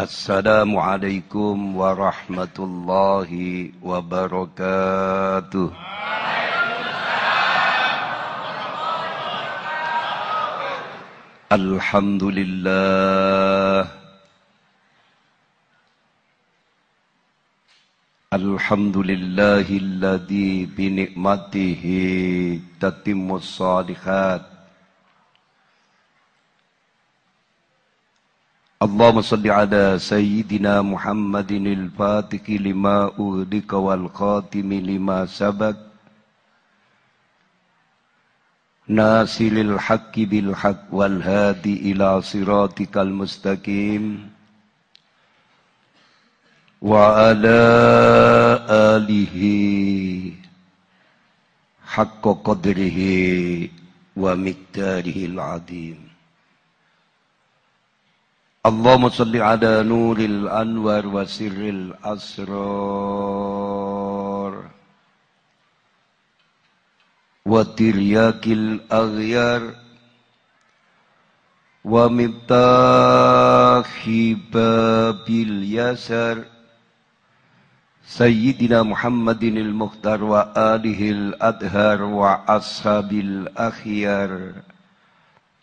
السلام عليكم ورحمة الله وبركاته الحمد لله الحمد لله الذي بنعمته تتم الصالحات اللهم صل على سيدنا محمد الفاتح لما أغلق والخاتم لما سبق. ناصر الحق بالحق والهادي إلى صراطك المستقيم. وعلى آله حق قدره ومقداره العظيم. اللهم صل على نور الأنوار وسر الأسرار. وترياك الأغيار. ومفتاح باب اليسر. سيدنا محمد المختار وآله الأدهار وأصحاب الأخيار.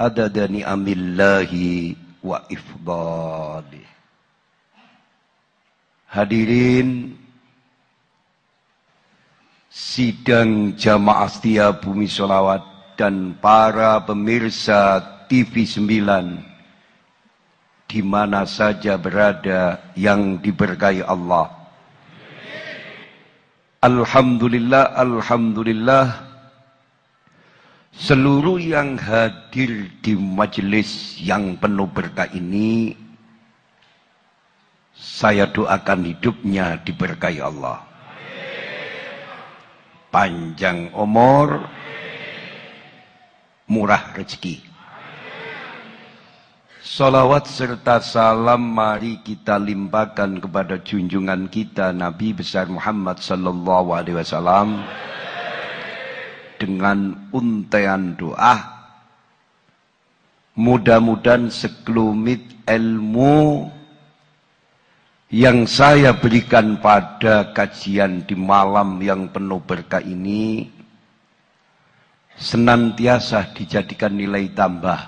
أدد نعم الله wa ifdali. Hadirin sidang jamaah setia bumi solawat dan para pemirsa TV 9 di mana saja berada yang diberkahi Allah. Alhamdulillah, Alhamdulillah seluruh yang hadir di majelis yang penuh berkah ini, saya doakan hidupnya diberkahi Allah. Panjang umur, murah rezeki. Salawat serta salam mari kita limpahkan kepada junjungan kita Nabi besar Muhammad sallallahu alaihi wasallam dengan untean doa. Mudah-mudahan sekelumit ilmu yang saya berikan pada kajian di malam yang penuh berkah ini senantiasa dijadikan nilai tambah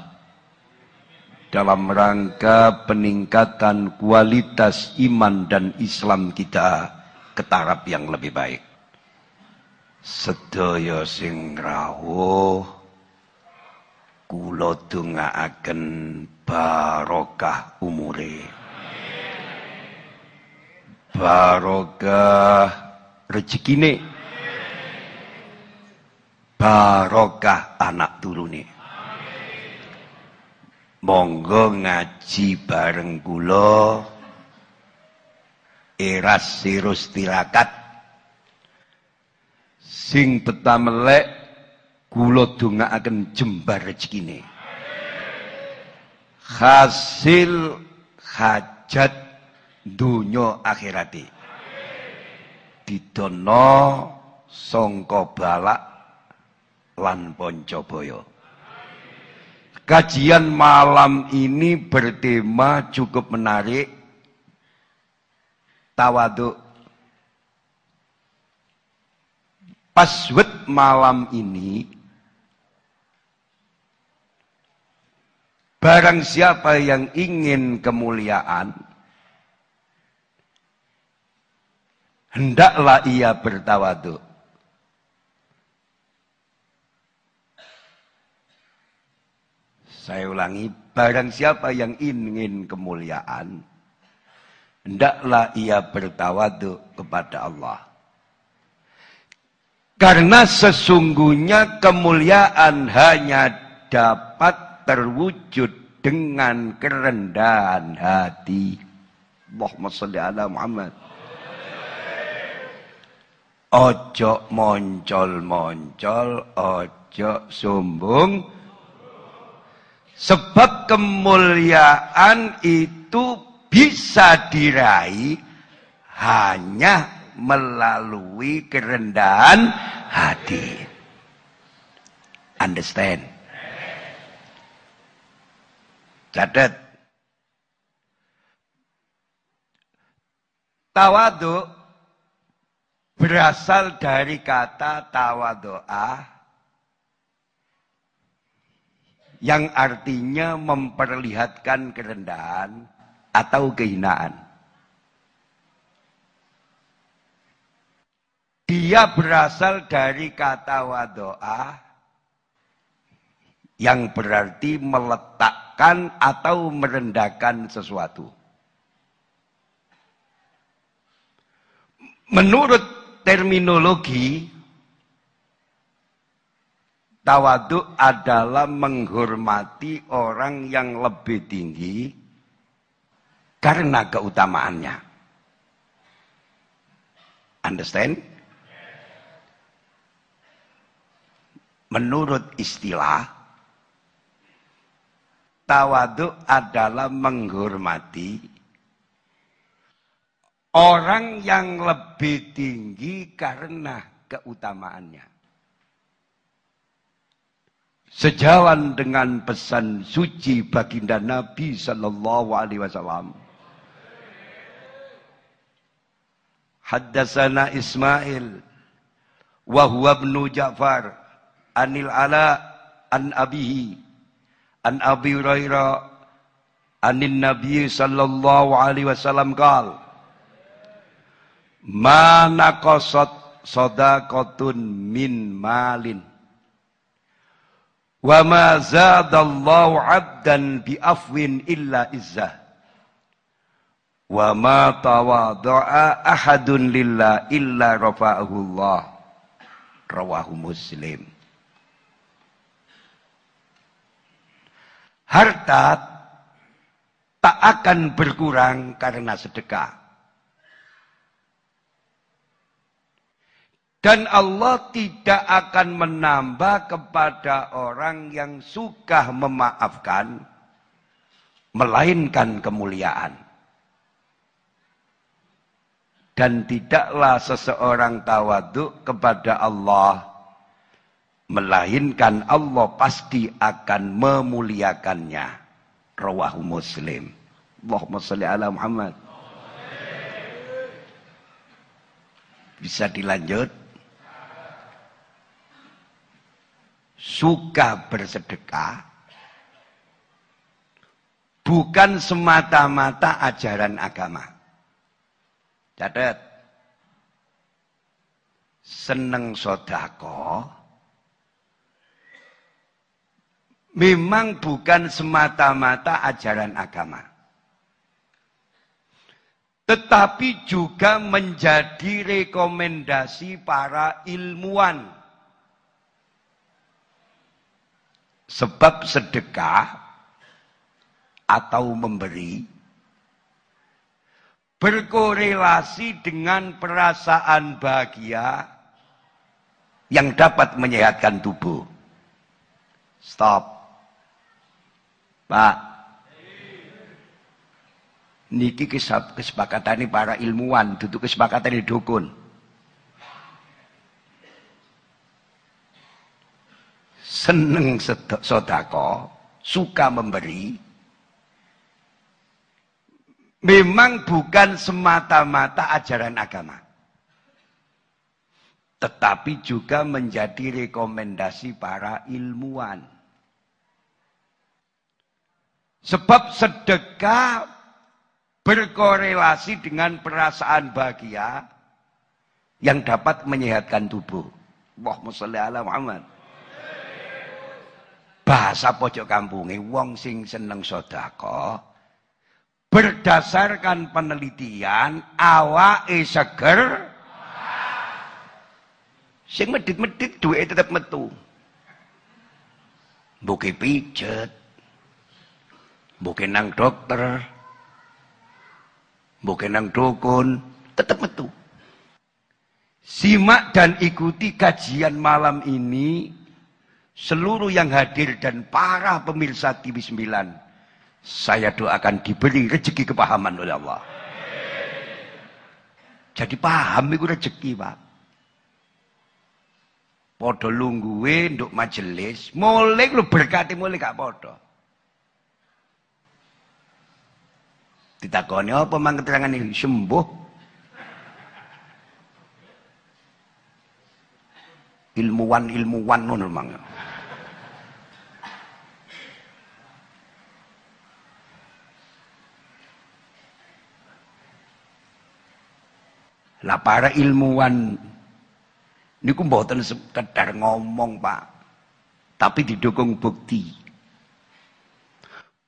dalam rangka peningkatan kualitas iman dan Islam kita ke taraf yang lebih baik sedaya sing rawuh kula dongaaken barokah umure. Barokah rezekine barokah anak turune. Monggo ngaji bareng kula. Eras sirus tirakat sing betah melek kula dongaaken jembar rezekine hasil hajat dunya akhirati didono sangka balak lan poncobaya kajian malam ini bertema cukup menarik. Tawaduk Password malam ini Barang siapa yang ingin kemuliaan Hendaklah ia bertawaduk Saya ulangi, barang siapa yang ingin kemuliaan, hendaklah ia bertawaduk kepada Allah. Karena sesungguhnya kemuliaan hanya dapat terwujud dengan kerendahan hati. Allahumma salli ala Muhammad. Ojo moncol-moncol, ojo sombong. Sebab kemuliaan itu bisa diraih hanya melalui kerendahan hati. Understand? Catat. Tawadu berasal dari kata tawadoa yang artinya memperlihatkan kerendahan atau kehinaan. Dia berasal dari kata wadoa yang berarti meletakkan atau merendahkan sesuatu. Menurut terminologi, tawaduk adalah menghormati orang yang lebih tinggi karena keutamaannya. Understand? Menurut istilah, tawaduk adalah menghormati orang yang lebih tinggi karena keutamaannya. Sejalan dengan pesan suci baginda Nabi sallallahu alaihi wasallam. Haddasana Ismail wa huwa ibnu Ja'far anil ala an abihi An Abi Hurairah anin Nabi sallallahu alaihi wasallam qal Ma naqasat sadaqatun min malin wa ma zadallahu 'abdan bi afwin illa izzah wa ma tawadha'a ahadun lillah illa rafa'ahu Allah rawahu muslim Harta tak akan berkurang karena sedekah. Dan Allah tidak akan menambah kepada orang yang suka memaafkan, melainkan kemuliaan. Dan tidaklah seseorang tawaduk kepada Allah Melainkan Allah pasti akan memuliakannya. Rawahu Muslim. Allahumma salli ala Muhammad. Bisa dilanjut? Suka bersedekah bukan semata-mata ajaran agama. Catat. Seneng sodako memang bukan semata-mata ajaran agama. Tetapi juga menjadi rekomendasi para ilmuwan. Sebab sedekah atau memberi berkorelasi dengan perasaan bahagia yang dapat menyehatkan tubuh. Stop. Pak. Niki kesepakatan para ilmuwan, duduk kesepakatan di dukun. Seneng sodako, suka memberi, memang bukan semata-mata ajaran agama. Tetapi juga menjadi rekomendasi para ilmuwan. Sebab sedekah berkorelasi dengan perasaan bahagia yang dapat menyehatkan tubuh. Allahumma sholli ala Muhammad. Bahasa pojok kampungnya, wong sing seneng sodako, berdasarkan penelitian awak seger sing medit-medit duit tetap metu. Buki pijet, bukan nang dokter, bukan nang dukun, tetap metu. Simak dan ikuti kajian malam ini seluruh yang hadir dan para pemirsa TV 9. Saya doakan diberi rezeki kepahaman oleh Allah. Jadi paham itu rezeki, Pak. Podo lungguwe nduk majelis, mulai lu berkati mulai gak podo. ditakoni apa mang keterangan ini sembuh ilmuwan ilmuwan ngono mang Lah para ilmuwan ini mboten sekedar ngomong, Pak. Tapi didukung bukti.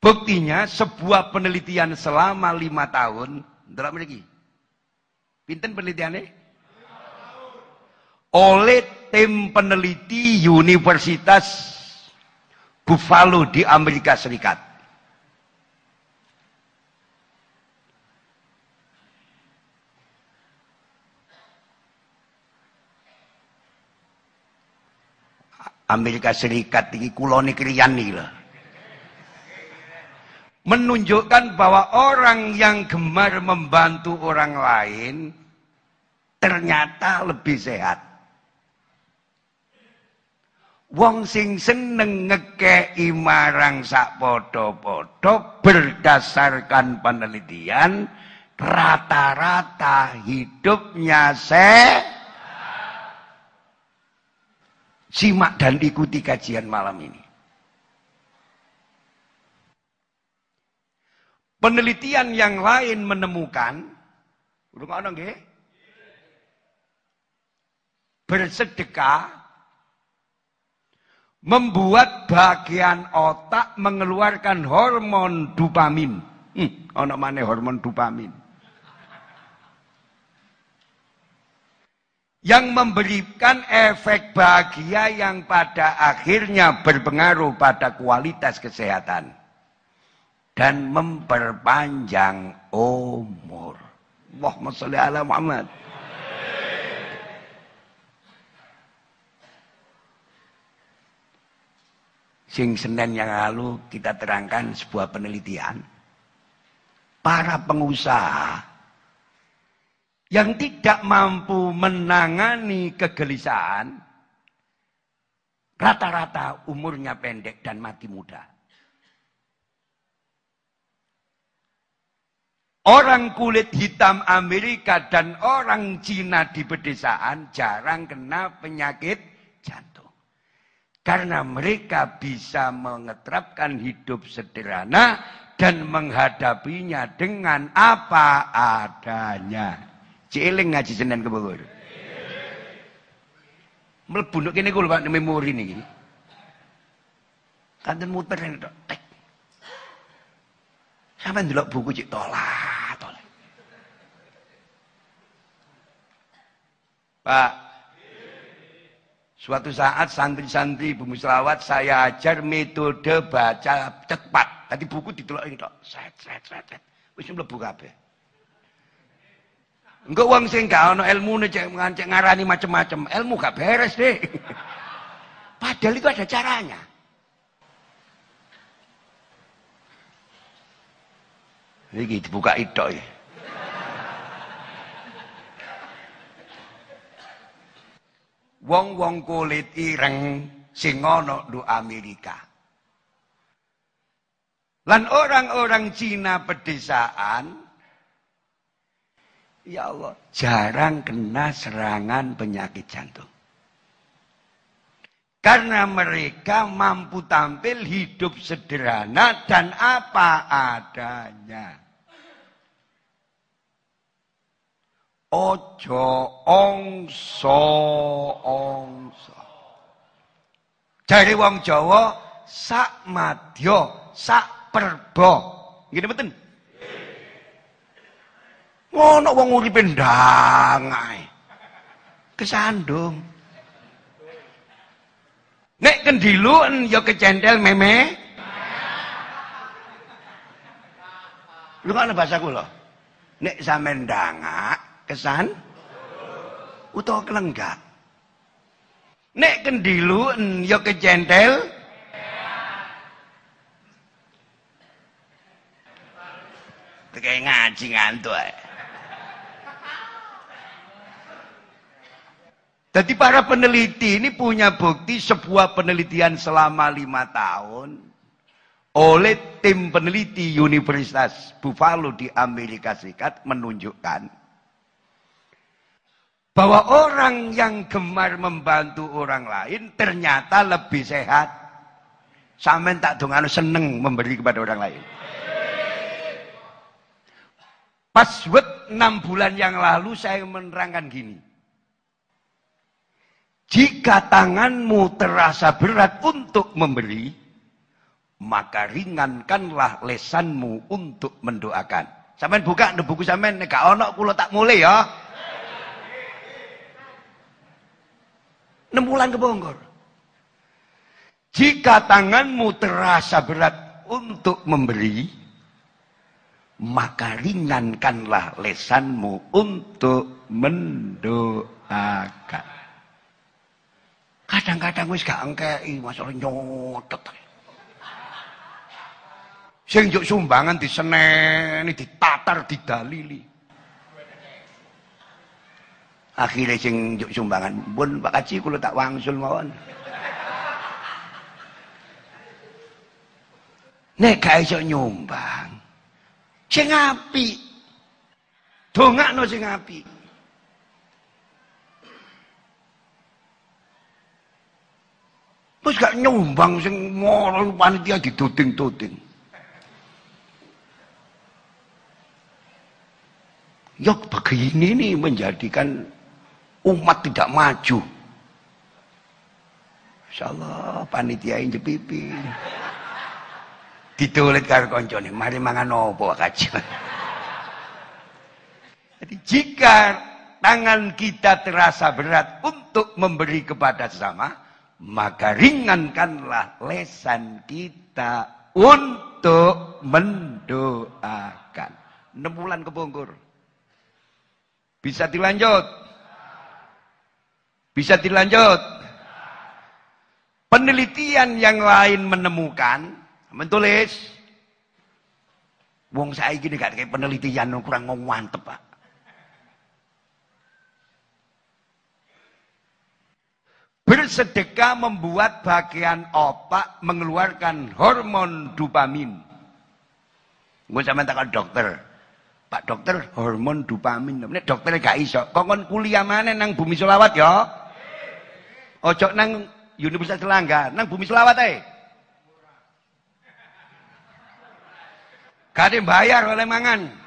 Buktinya sebuah penelitian selama lima tahun. Ndelok mriki. Pinten penelitiannya? Oleh tim peneliti Universitas Buffalo di Amerika Serikat. Amerika Serikat ini kuloni kriyan lah menunjukkan bahwa orang yang gemar membantu orang lain ternyata lebih sehat. Wong sing seneng ngekei marang sak podo-podo berdasarkan penelitian rata-rata hidupnya sehat. Simak dan ikuti kajian malam ini. Penelitian yang lain menemukan nggih? Bersedekah membuat bagian otak mengeluarkan hormon dopamin. Hmm, ana mana hormon dopamin. Yang memberikan efek bahagia yang pada akhirnya berpengaruh pada kualitas kesehatan dan memperpanjang umur. Allahumma sholli ala Muhammad. Sing Senin yang lalu kita terangkan sebuah penelitian. Para pengusaha yang tidak mampu menangani kegelisahan, rata-rata umurnya pendek dan mati muda. Orang kulit hitam Amerika dan orang Cina di pedesaan jarang kena penyakit jantung. Karena mereka bisa mengeterapkan hidup sederhana dan menghadapinya dengan apa adanya. Ciling ngaji Senin ke Bogor. Nek kene kuwi Pak memori niki. Kanten muter tok. Sampai ndelok buku cik tolak, tolak. Pak, suatu saat santri-santri bumi selawat saya ajar metode baca cepat. Tadi buku ditolak ini tok. Set, set, set, set. Wis mlebu kabeh. Enggak uang sing gak ono ilmu cek ngancek ngarani macem-macem. Ilmu gak beres deh. Padahal itu ada caranya. Iki dibuka itu. Wong-wong kulit ireng sing ana di Amerika. Lan orang-orang Cina pedesaan Ya Allah, jarang kena serangan penyakit jantung. Karena mereka mampu tampil hidup sederhana dan apa adanya. Ojo ongso ongso. Dari wong Jawa sak madya sak perbo. Ngene mboten? Ngono wong uripe ndangae. Kesandung. Nek kendiluan ya kecendel meme. Lu kan bahasa kula. Nek sampean ndangak kesan? Utawa kelenggak nek kendilu ya kecentel kayak ngaji ngantuk Jadi para peneliti ini punya bukti sebuah penelitian selama lima tahun oleh tim peneliti Universitas Buffalo di Amerika Serikat menunjukkan Bahwa orang yang gemar membantu orang lain ternyata lebih sehat. Sampai tak dongano seneng memberi kepada orang lain. Password enam bulan yang lalu saya menerangkan gini. Jika tanganmu terasa berat untuk memberi, maka ringankanlah lesanmu untuk mendoakan. Sampai buka buku sampean nek gak ono kula tak mulai ya. 6 bulan ke Bogor. Jika tanganmu terasa berat untuk memberi, maka ringankanlah lesanmu untuk mendoakan. Kadang-kadang wis gak engkei masalah nyotot. Sing juk sumbangan diseneni, ditatar, didalili. Akhirnya sing juk sumbangan, pun Pak Kaji kula tak wangsul mawon. Nek gak iso nyumbang, sing apik. Dongakno sing apik. Terus gak nyumbang sing moro panitia diduding-duding. Ya begini nih menjadikan umat tidak maju. Insya Allah panitia ini pipi. Ditulis karo koncone, mari mangan opo kajian. Jadi jika tangan kita terasa berat untuk memberi kepada sesama, maka ringankanlah lesan kita untuk mendoakan. 6 bulan kebongkur. Bisa dilanjut? Bisa dilanjut? Penelitian yang lain menemukan Mentulis. Wong saya gini gak kayak penelitian kurang ngomong mantep pak. Bersedekah membuat bagian otak mengeluarkan hormon dopamin. Gue sama takkan dokter. Pak dokter, hormon dopamin. Ini dokter gak iso. Kongkon kuliah mana nang bumi selawat ya? Ojo nang Universitas Selangga, nang bumi selawat eh. Gak bayar oleh mangan.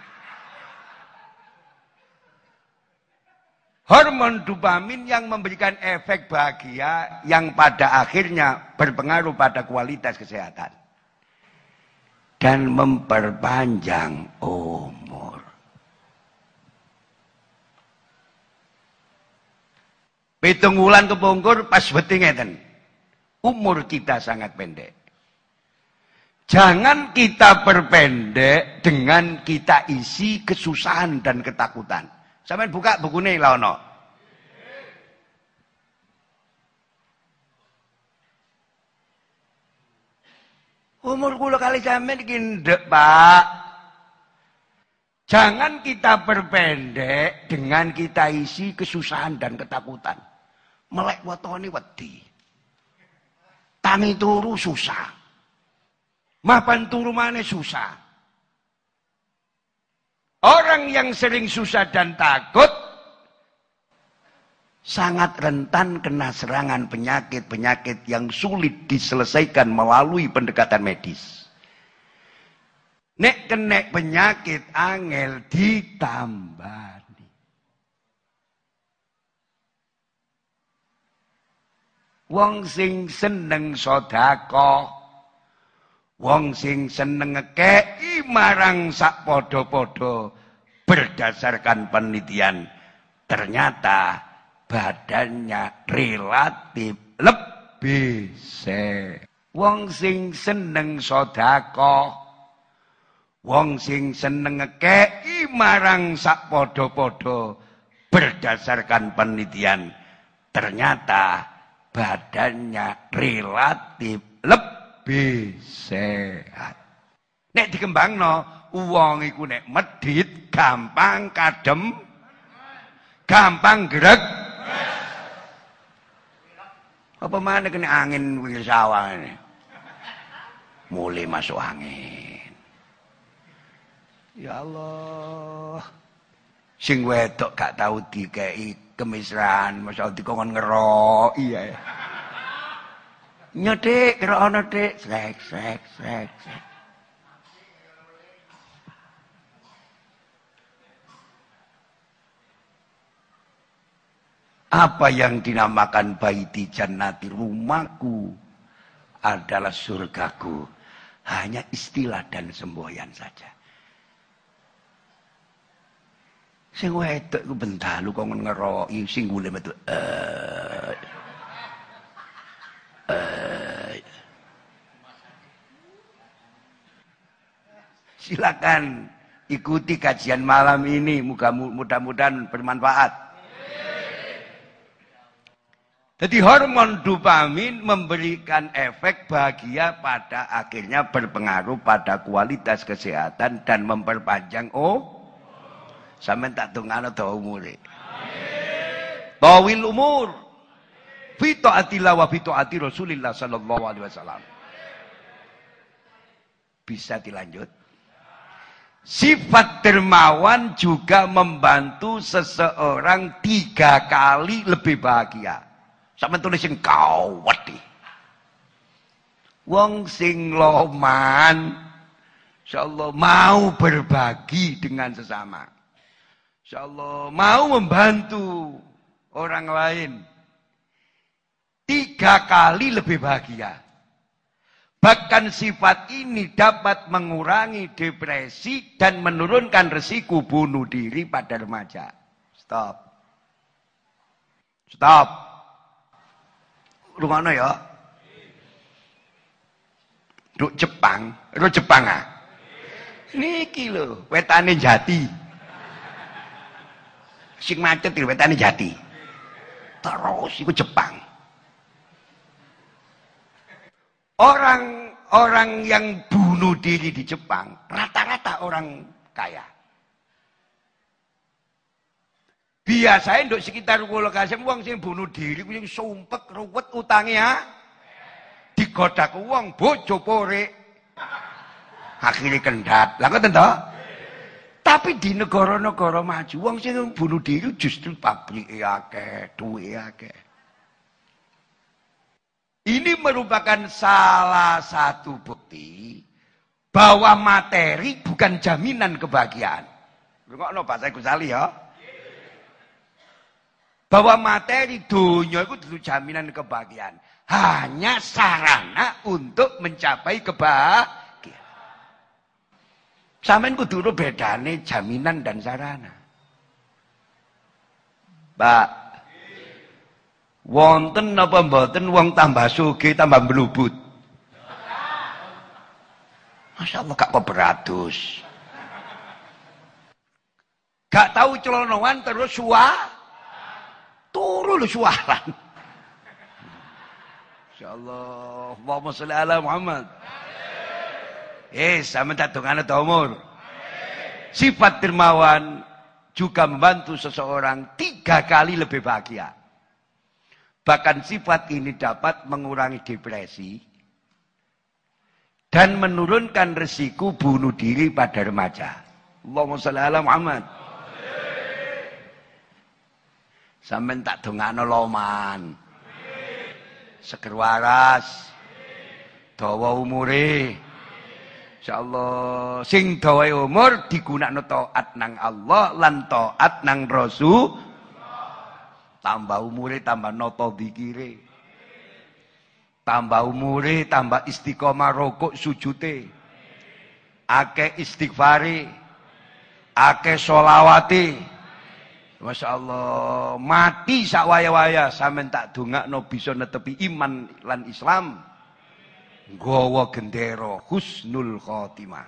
Hormon dopamin yang memberikan efek bahagia yang pada akhirnya berpengaruh pada kualitas kesehatan. Dan memperpanjang umur. Pitung wulan kepungkur pas betingeten. Umur kita sangat pendek. Jangan kita perpendek dengan kita isi kesusahan dan ketakutan. Sampai buka buku ini lah ono. Umur kula kali sampean iki Pak. Jangan kita perpendek dengan kita isi kesusahan dan ketakutan. Melek watoni wedi. Tani turu susah. Mapan turumane susah. Orang yang sering susah dan takut sangat rentan kena serangan penyakit-penyakit yang sulit diselesaikan melalui pendekatan medis. Nek kena penyakit angel ditambah. Wong sing seneng sodako. Wong sing seneng ngekei marang sak podo-podo berdasarkan penelitian. Ternyata badannya relatif lebih sehat. Wong sing seneng sodako, wong sing seneng ngekei marang sak podo-podo berdasarkan penelitian. Ternyata badannya relatif lebih sehat. Nek dikembangno uang iku nek medit gampang kadem gampang gerak. Apa mana kena angin wil sawah ini? Mulai masuk angin. Ya Allah. Sing wedok gak tau dikei kemesraan, masa dikongkon ngerok, iya. Nyedik, ngerokno dik, srek, srek, srek, srek. Apa yang dinamakan baiti jannati rumahku adalah surgaku. Hanya istilah dan semboyan saja. Sing wedok iku bentalu kok ngeroki sing gule metu. Eh. Eh. Silakan ikuti kajian malam ini, mudah-mudahan bermanfaat. Jadi hormon dopamin memberikan efek bahagia pada akhirnya berpengaruh pada kualitas kesehatan dan memperpanjang oh sampai tak tungano dawa umure. Tawil umur. Fito atila wa fito ati Rasulillah sallallahu alaihi wasallam. Bisa dilanjut. Sifat dermawan juga membantu seseorang tiga kali lebih bahagia. Sampai tulis sing kawat Wong sing loman, insyaallah mau berbagi dengan sesama. Insyaallah mau membantu orang lain. Tiga kali lebih bahagia. Bahkan sifat ini dapat mengurangi depresi dan menurunkan resiko bunuh diri pada remaja. Stop. Stop. Rumahnya ya. Duk Jepang, ro Jepang ah. Niki lho, wetane jati. Sing macet iki wetane jati. Terus iku Jepang. Orang orang yang bunuh diri di Jepang rata-rata orang kaya. Biasanya untuk sekitar lokasi uang sing bunuh diri sing sumpek ruwet utangnya digodak uang bojo pore akhirnya kendat lah kok tapi di negara-negara maju uang sing bunuh diri justru pabrik akeh duwe akeh ini merupakan salah satu bukti bahwa materi bukan jaminan kebahagiaan. Rungokno Pak Saya Gusali ya bahwa materi dunia itu dulu jaminan kebahagiaan. Hanya sarana untuk mencapai kebahagiaan. Sampeyan kudu bedane jaminan dan sarana. Pak, wonten apa mboten wong tambah sugih tambah melubut? Masya Allah gak beratus. Gak tahu celonoan terus suah Turu lu suaran. Insyaallah. Allahumma sholli ala Muhammad. Eh, sama datungana umur. Sifat dermawan juga membantu seseorang tiga kali lebih bahagia. Bahkan sifat ini dapat mengurangi depresi dan menurunkan resiko bunuh diri pada remaja. Allahumma sholli ala Muhammad. Sampeyan tak dongakno loman. Seger waras. Dawa umure. Insyaallah sing dawa umur digunakno taat nang Allah lan taat nang Rasul. Tambah umure tambah noto dikire. Tambah umure tambah istiqomah rokok sujute. Akeh istighfari. Akeh solawati. Masya Allah, mati sak waya-waya sampean tak no bisa netepi iman lan Islam. Gowo gendero husnul khotimah.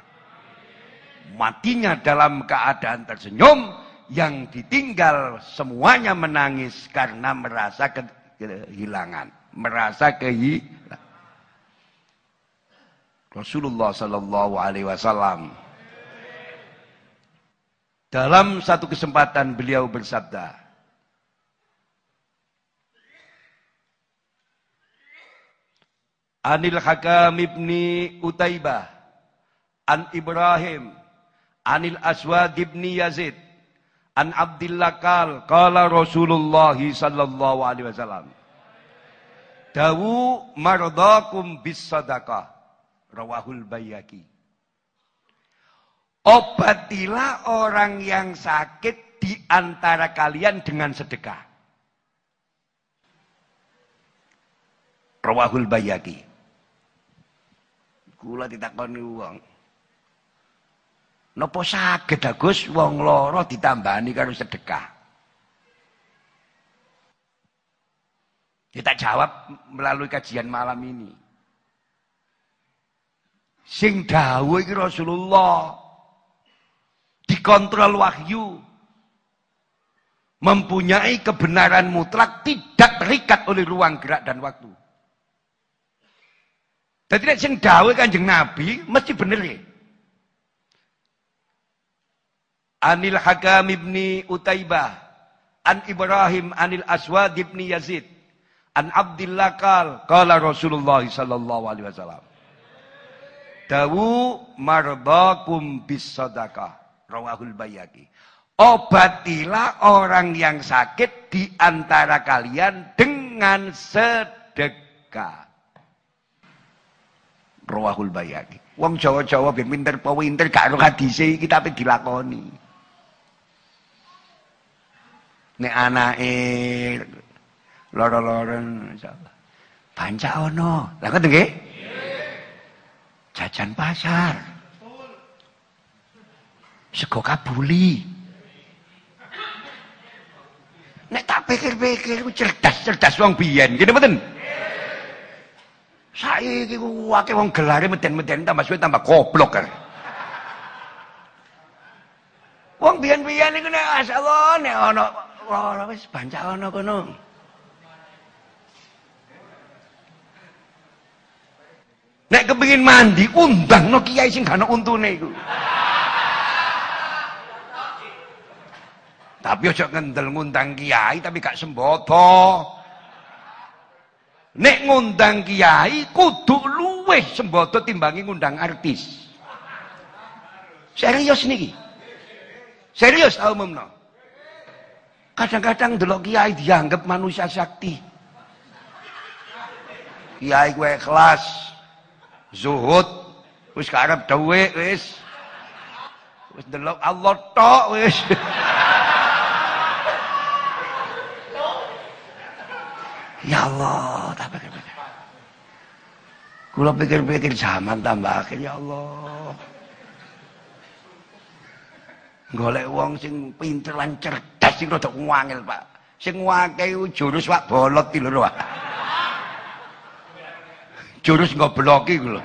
Matinya dalam keadaan tersenyum yang ditinggal semuanya menangis karena merasa kehilangan, merasa kehilangan. Rasulullah sallallahu alaihi wasallam dalam satu kesempatan beliau bersabda, Anil Hakam ibni Utaibah, An Ibrahim, Anil Aswad ibni Yazid, An Abdillah kal kala Rasulullah sallallahu alaihi wasallam. Dawu mardakum bis sadaqah. Rawahul Bayaki. Obatilah orang yang sakit di antara kalian dengan sedekah. Rawahul Bayaki. Kula ditakoni wong. Napa saged Agus wong lara ditambani karo sedekah? Kita jawab melalui kajian malam ini. Sing dawuh iki Rasulullah dikontrol wahyu mempunyai kebenaran mutlak tidak terikat oleh ruang gerak dan waktu. Jadi nek sing dawuh Kanjeng Nabi mesti bener ya. Anil Hakam ibni Utaibah An Ibrahim Anil Aswad ibni Yazid An Abdillah kal Kala Rasulullah sallallahu alaihi wasallam Dawu marbakum bis sadaqah Rawahul Bayaki Obatilah orang yang sakit di antara kalian dengan sedekah. Rawahul Bayaki. Wong Jawa-Jawa ben pinter apa pinter gak ro hadise iki tapi dilakoni. Nek anake lara-lara insyaallah. Banca ono. Lah ngoten nggih? Jajan pasar. Sego kabuli. Nek tak pikir-pikir cerdas-cerdas wong biyen, ngene mboten? Saiki ku akeh wong gelare meden-meden tambah suwe tambah goblok kan. Wong biyen-biyen iku nek masyaallah nek ana ora wis bancak ana kono. Nek kepengin mandi undang no kiai sing gak ono untune iku. Tapi aja ngendel ngundang kiai tapi gak sembodo. Nek ngundang kiai kudu luweh sembodo timbangi ngundang artis. Serius niki. Serius umumno. Kadang-kadang delok kiai dianggap manusia sakti. Kiai gue kelas, zuhud, wis karep dhuwit wis. Wis delok Allah tok wis. ya Allah, pikir-pikir. Kula pikir-pikir zaman tambah ya Allah. Golek wong sing pinter lan cerdas sing rada ngwangel, Pak. Sing ngwake jurus wak bolot iki lho, Pak. Jurus ngoblok iki lho.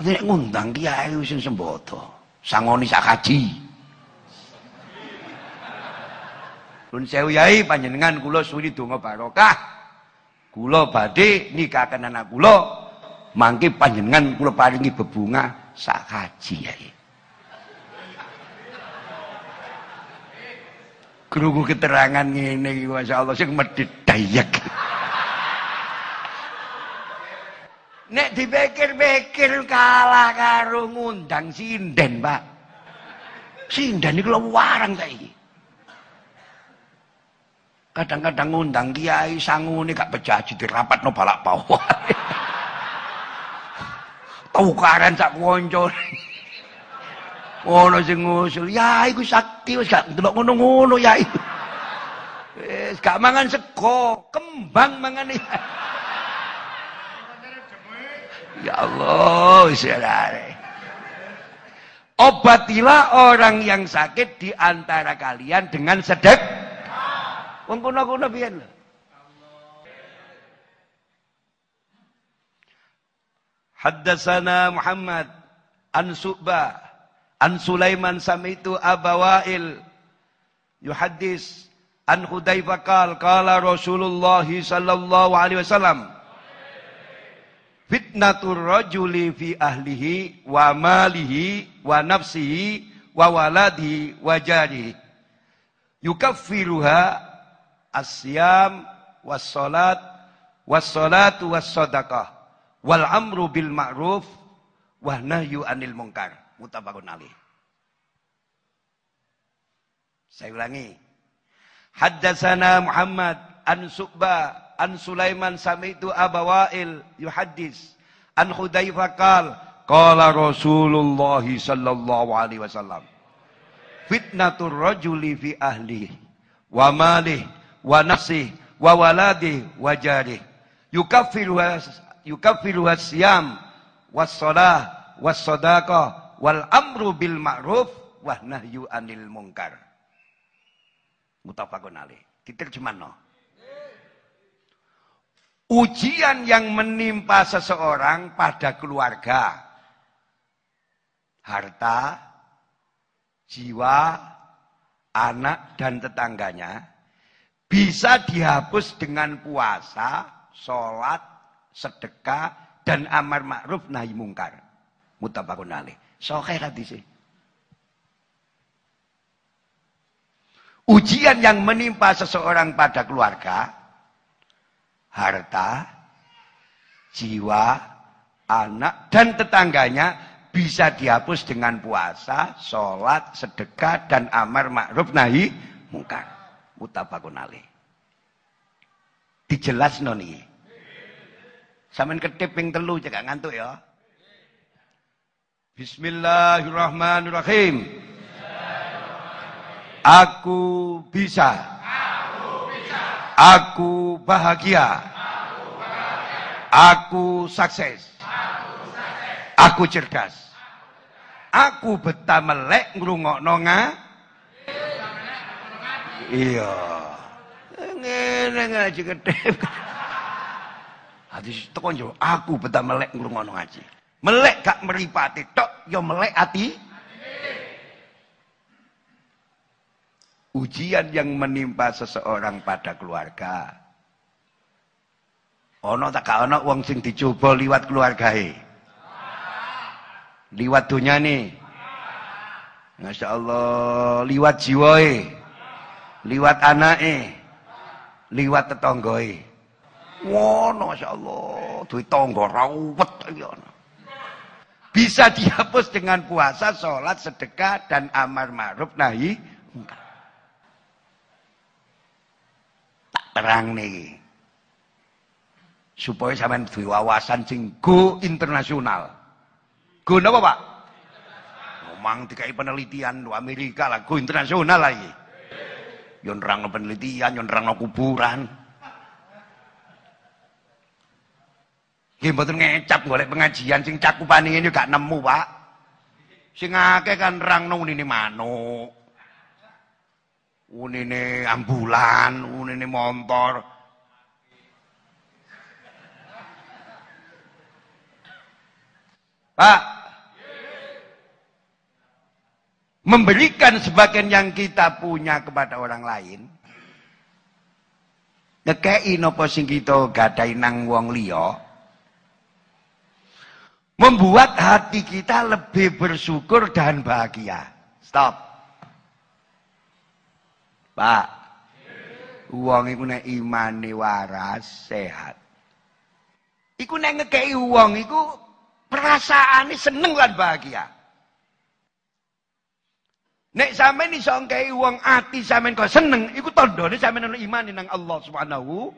Nek ngundang kiai sing sembodo, sangoni sak haji. Nun sewu yai panjenengan kula suwi donga barokah. Kula badhe nikahaken anak kula, mangke panjenengan kula paringi bebungah sak haji yai. Krungu keterangan ngene iki masyaallah sing medhit dayak. Nek dipikir-pikir kalah karo ngundang sinden, Pak. Sinden iki lho warang saiki. Kadang-kadang ngundang kiai sangune gak bejaji dirapatno balak bawah. Tukaran sak koncone. Ono sing ngusul, ya iku sakti wis gak ndelok ngono-ngono ya. Wis gak mangan sego, kembang mangan ya. Ya Allah, saudara. Obatilah orang yang sakit di antara kalian dengan sedek. Wong kuno-kuno piyen lho. Muhammad an Su'bah an Sulaiman samitu Abawail yuhaddis an Hudzaifah qala qala Rasulullah sallallahu alaihi wasallam fitnatur rajuli fi ahlihi wa malihi wa nafsihi wa waladihi wa jarihi yukaffiruha asyam was salat was salatu was sadaqah wal amru bil ma'ruf wa nahyu anil munkar mutabakun alaih Saya ulangi. Haddatsana Muhammad an Su'ba an Sulaiman sami'tu Abawail yuhaddis an Hudzaifah qal Rasulullah sallallahu alaihi wasallam fitnatur rajuli fi ahli wa malih wa nafsih wa waladih wa jarih yukaffiru yukaffiru siyam was salah was sadaqah wal amru bil ma'ruf wa nahyu anil munkar. Mutafaqun alaih. Diterjemahno. Ujian yang menimpa seseorang pada keluarga. Harta jiwa anak dan tetangganya bisa dihapus dengan puasa, sholat, sedekah, dan amar ma'ruf nahi mungkar. Mutabakun alaih. Sokeh hadis Ujian yang menimpa seseorang pada keluarga, harta, jiwa, anak, dan tetangganya bisa dihapus dengan puasa, sholat, sedekah, dan amar ma'ruf nahi mungkar mutabakun. Dijelas noni. Saman ketip ping telu cekak ngantuk ya. Bismillahirrahmanirrahim. Aku bisa. Aku bahagia. Aku sukses. Aku cerdas. Aku betah melek ngrungokno nga Iya. Ngene ngaji kedep. Hadis tekan yo aku betah melek ngrungokno ngaji. Melek gak meripati tok yo melek ati. Ujian yang menimpa seseorang pada keluarga. Ono tak gak ono wong sing dicoba liwat keluargae. Liwat dunia nih. Masya Allah, liwat jiwae liwat anake liwat tetanggae ngono masyaallah duwe tangga rawet iki bisa dihapus dengan puasa, sholat, sedekah, dan amar ma'ruf nahi Tak terang nih. Supaya sampean duwe wawasan sing go internasional. Go napa, Pak? Ngomong dikai penelitian Amerika lah, go internasional lagi yo nerangno penelitian, yo nerangno kuburan. Nggih mboten ngecap golek pengajian sing cakupane ngene gak nemu, Pak. Sing akeh kan nerangno unine manuk. Unine ambulan, unine motor. Pak, memberikan sebagian yang kita punya kepada orang lain. Ngekei nopo sing kita gadai nang wong liya. Membuat hati kita lebih bersyukur dan bahagia. Stop. Pak. Wong iku nek imane waras sehat. Iku nek ngekei wong iku perasaane seneng lan bahagia Nek sampean iso ngkei wong ati sampean kok seneng, iku tandane sampean ana iman nang Allah Subhanahu.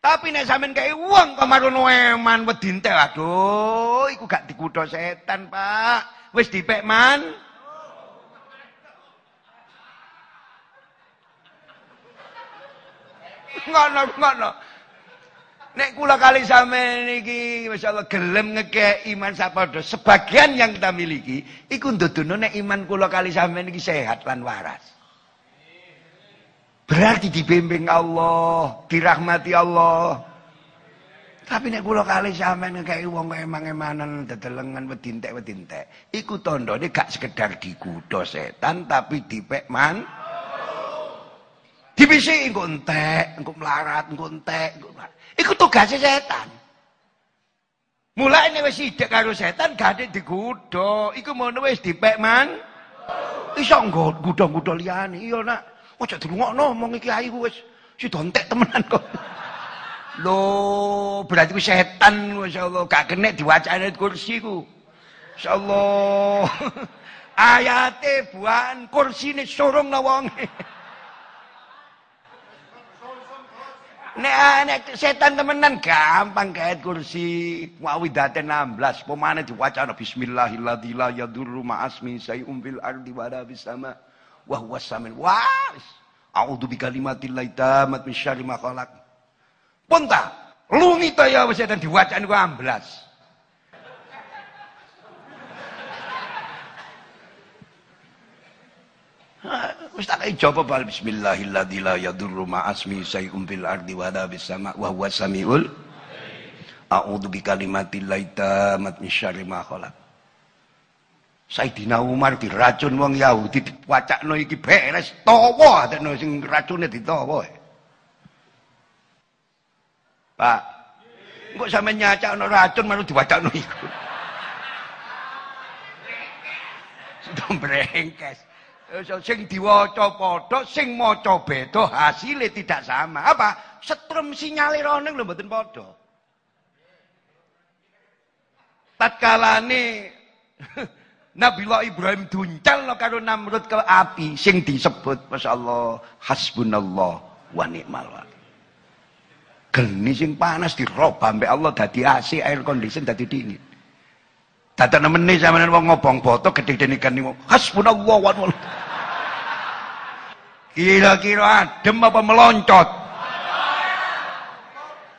Tapi nek sampean kei wong kok marono eman wedi entek, aduh, iku gak dikutho setan, Pak. Wis dipek man. Ngono, ngono. Nek kula kali sampean niki masyaallah gelem ngekek iman sapadha. Sebagian yang kita miliki iku ndudono nek iman kula kali sampean niki sehat lan waras. Berarti dibimbing Allah, dirahmati Allah. Tapi nek kula kali sampean ngekeki wong emang-emanan dedelengan wedintek-wedintek, iku tandane gak sekedar dikudo setan tapi dipek man. Dibisi engko entek, engko melarat, engko entek, Iku tugasnya setan. Mulai wis sidik karo setan gak ada digodho. Iku mau wis dipek man. Iso nggo gudho-gudho liyane. Iya nak. Ojo dirungokno omong iki ayu wis sida entek temenan kok. Loh, berarti ku setan masyaallah gak kena diwacane kursi ku. Insyaallah. Ayate buan kursine sorong na. Nek nek setan temenan gampang kait kursi. Muawidate 16. Pemane diwacana bismillahirrahmanirrahim la yadurru ma'asmi sayum fil ardi wa la sama. Wa huwa samin. Wah. A'udzu bikalimatillahit tammat min syarri ma khalaq. Punta. Lungi ta ya setan diwacana ku 16. Wis tak jawab bal bismillahilladzi la yadurru ma asmi syai'un fil ardi wa la bis sama wa huwa samiul A'udzu bi kalimatillahi tammat min syarri ma khalaq. Sayyidina Umar diracun wong Yahudi diwacakno iki beres tawa adekno sing racune ditawa. Pak, kok sampe nyacakno racun malu diwacakno iku. Sudah brengkes. Eh, sing diwaca padha, sing maca beda, hasilnya tidak sama. Apa? Setrum sinyale rone lho mboten padha. Tatkalane Nabiullah Ibrahim duncal karo Namrud ke api sing disebut masyaallah hasbunallah wa ni'mal wakil. Geni sing panas diroba mbek Allah dadi AC air condition dadi dingin. Tata nemene sampean wong ngobong boto gede-gede ikan niku. Hasbunallah wa ni'mal Kira-kira adem apa meloncot?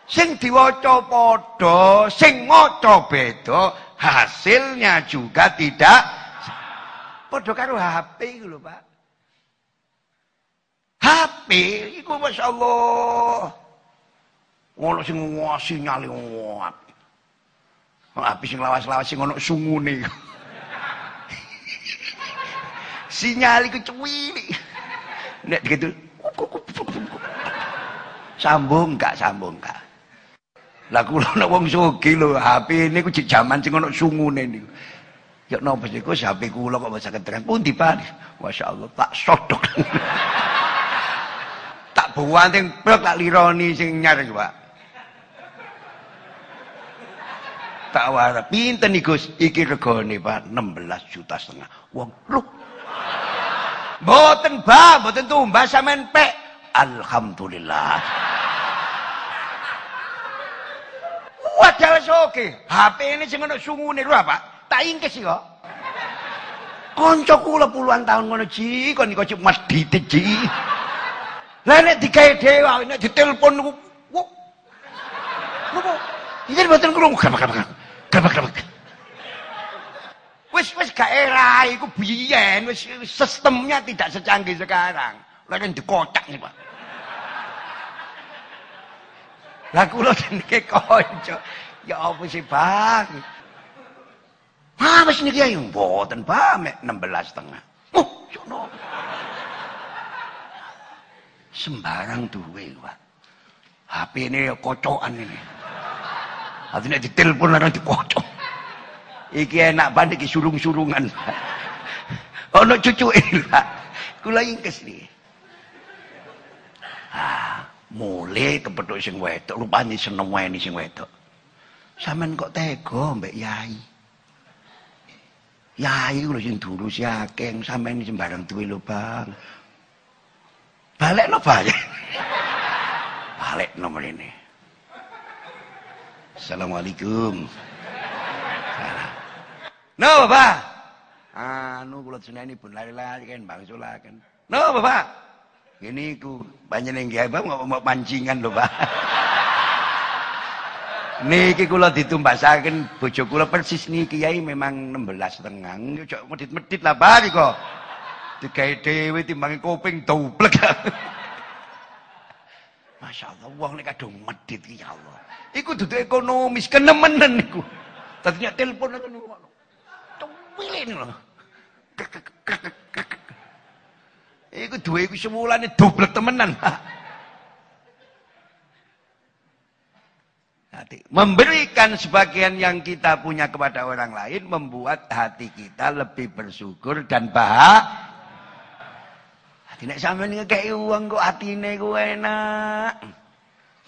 Sing diwaca padha, sing maca beda, hasilnya juga tidak padha karo HP iku lho, Pak. HP iku masyaallah. Ngono sing nguasi nyali ngono. Habis sing lawas-lawas sing ono sungune. Sinyal iku cuwili. Nek gitu sambung gak sambung gak. Lah kula nek wong sugih lho HP niku jaman sing ono sungune niku. Ya napa kok HP kula kok bisa keteran pundi Pak? Masyaallah tak sodok. tak buanting plek tak lironi sing nyar Pak. tak wara pinten nih Gus iki regane Pak 16 juta setengah wong lu mboten ba mboten tumbas sampean pek alhamdulillah Wadah wis oke. HP ini sing ono sungune lho, Pak. Tak ingkes kok. Kanca kula puluhan tahun ngono ji, kon iku cuma Ditit ji. Lah nek digawe dhewe, nek ditelepon niku, wah. Napa? Iki mboten krungu, gak Grebek-grebek. Wis wis gak era iku biyen wis sistemnya tidak secanggih sekarang. Lagi dikocak nih, Pak. Lah kula jenenge kanca. Ya apa sih, Bang? Ah, wis niki ayo mboten, Pak, mek 16 setengah. Oh, jono. Sembarang duwe, Pak. HP ini kocokan ini. Artinya ditelepon orang dikocok. Iki enak banget iki surung-surungan. Ono cucu ini Pak. Kula ingkes nih. Ah, mulai kepethuk sing wedok, rupane seneng weni sing wedok. Sampeyan kok tega mbek yai? Yai lho sing dulu si akeh, sampeyan sembarang duwe lho, Bang. Balik no balik. Balik nomor ini. Assalamualaikum. No, Bapak. Anu kula pun lari-lari kan bangsulaken. No, Bapak. Ini ku panjenengan kiai Bapak mau pancingan lho, Pak. Niki kula ditumbasaken bojo kula persis niki kiai memang 16 setengah. Yo medit-medit lah Pak kok. Digawe dhewe timbangi kuping doublek. Masya Allah, uang ini kadang medit ya Allah. Iku duduk ekonomis, kenemenen iku. Tadinya telepon aja nih, Nih loh. Iku dua iku sebulan ini double temenan. Hati. Memberikan sebagian yang kita punya kepada orang lain membuat hati kita lebih bersyukur dan bahagia. Hati nek sampean ngekeki uang kok hatine ku enak.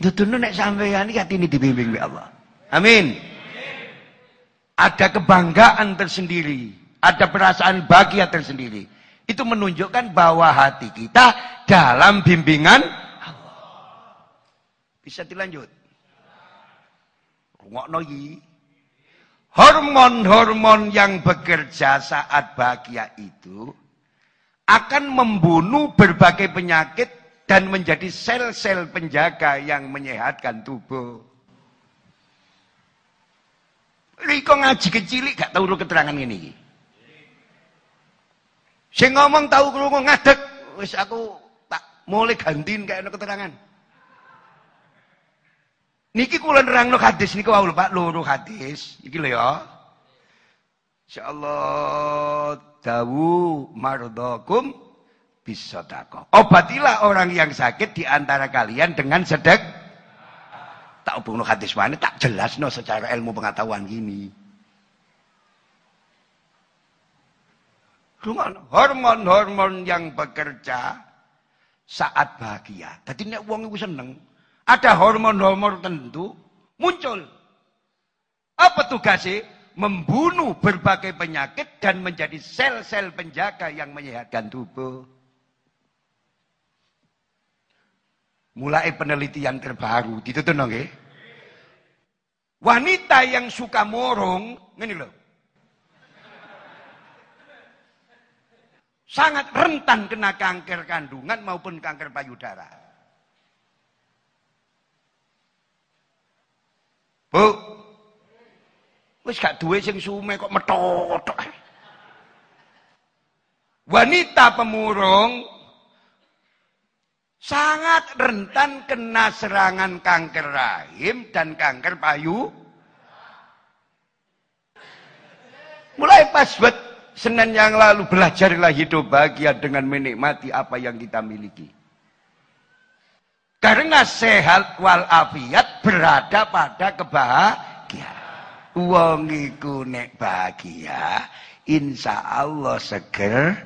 Duduno nek sampeyan iki atine dibimbing oleh Allah. Amin. Ada kebanggaan tersendiri, ada perasaan bahagia tersendiri. Itu menunjukkan bahwa hati kita dalam bimbingan. Bisa dilanjut. Hormon-hormon yang bekerja saat bahagia itu akan membunuh berbagai penyakit dan menjadi sel-sel penjaga yang menyehatkan tubuh. Riko ngaji kecil gak tahu lu keterangan ini. Saya ngomong tahu krungu ngadeg, wis aku tak mulai gantiin kayak keterangan. Niki kula nerangno hadis niku wau Pak loro hadis. Iki lho ya. Insyaallah dawu mardakum bisadaqah. Obatilah orang yang sakit di antara kalian dengan sedek. Tak hubungno hadis mana tak jelas no secara ilmu pengetahuan gini. hormon-hormon yang bekerja saat bahagia. Tadi nek wong iku seneng, ada hormon-hormon tertentu muncul. Apa tugasnya? Membunuh berbagai penyakit dan menjadi sel-sel penjaga yang menyehatkan tubuh. Mulai penelitian terbaru, itu tuh nggih. Wanita yang suka morong, ini loh. sangat rentan kena kanker kandungan maupun kanker payudara. Bu, wis gak duwe sing sume kok metotok. Wanita pemurung sangat rentan kena serangan kanker rahim dan kanker payu. Mulai pas buat Senin yang lalu belajarlah hidup bahagia dengan menikmati apa yang kita miliki. Karena sehat walafiat berada pada kebahagiaan. Wong iku nek bahagia, insya Allah seger.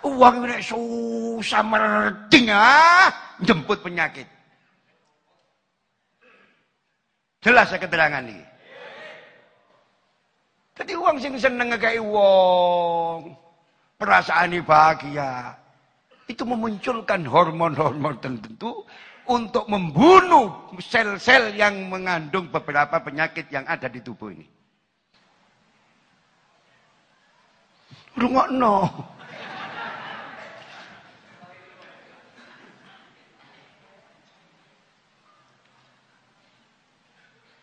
Uang nek susah merding ah, jemput penyakit. Jelas keterangan ini. Jadi uang sing seneng ngekei wong. Perasaan bahagia. Itu memunculkan hormon-hormon tertentu untuk membunuh sel-sel yang mengandung beberapa penyakit yang ada di tubuh ini. Rungokno.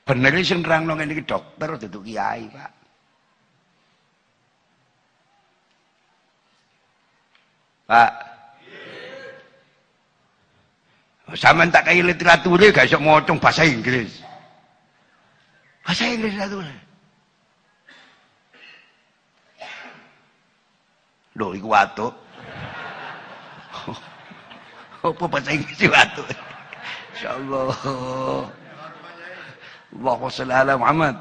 Bener sing nerangno ngene iki dokter duduk kiai, Pak. Pak. Sama tak kaya literatur gak iso mocong bahasa Inggris. Bahasa Inggris literatur. Loh, iku watuk. Apa bahasa Inggris watuk? Insyaallah. Allahumma shalli ala Muhammad.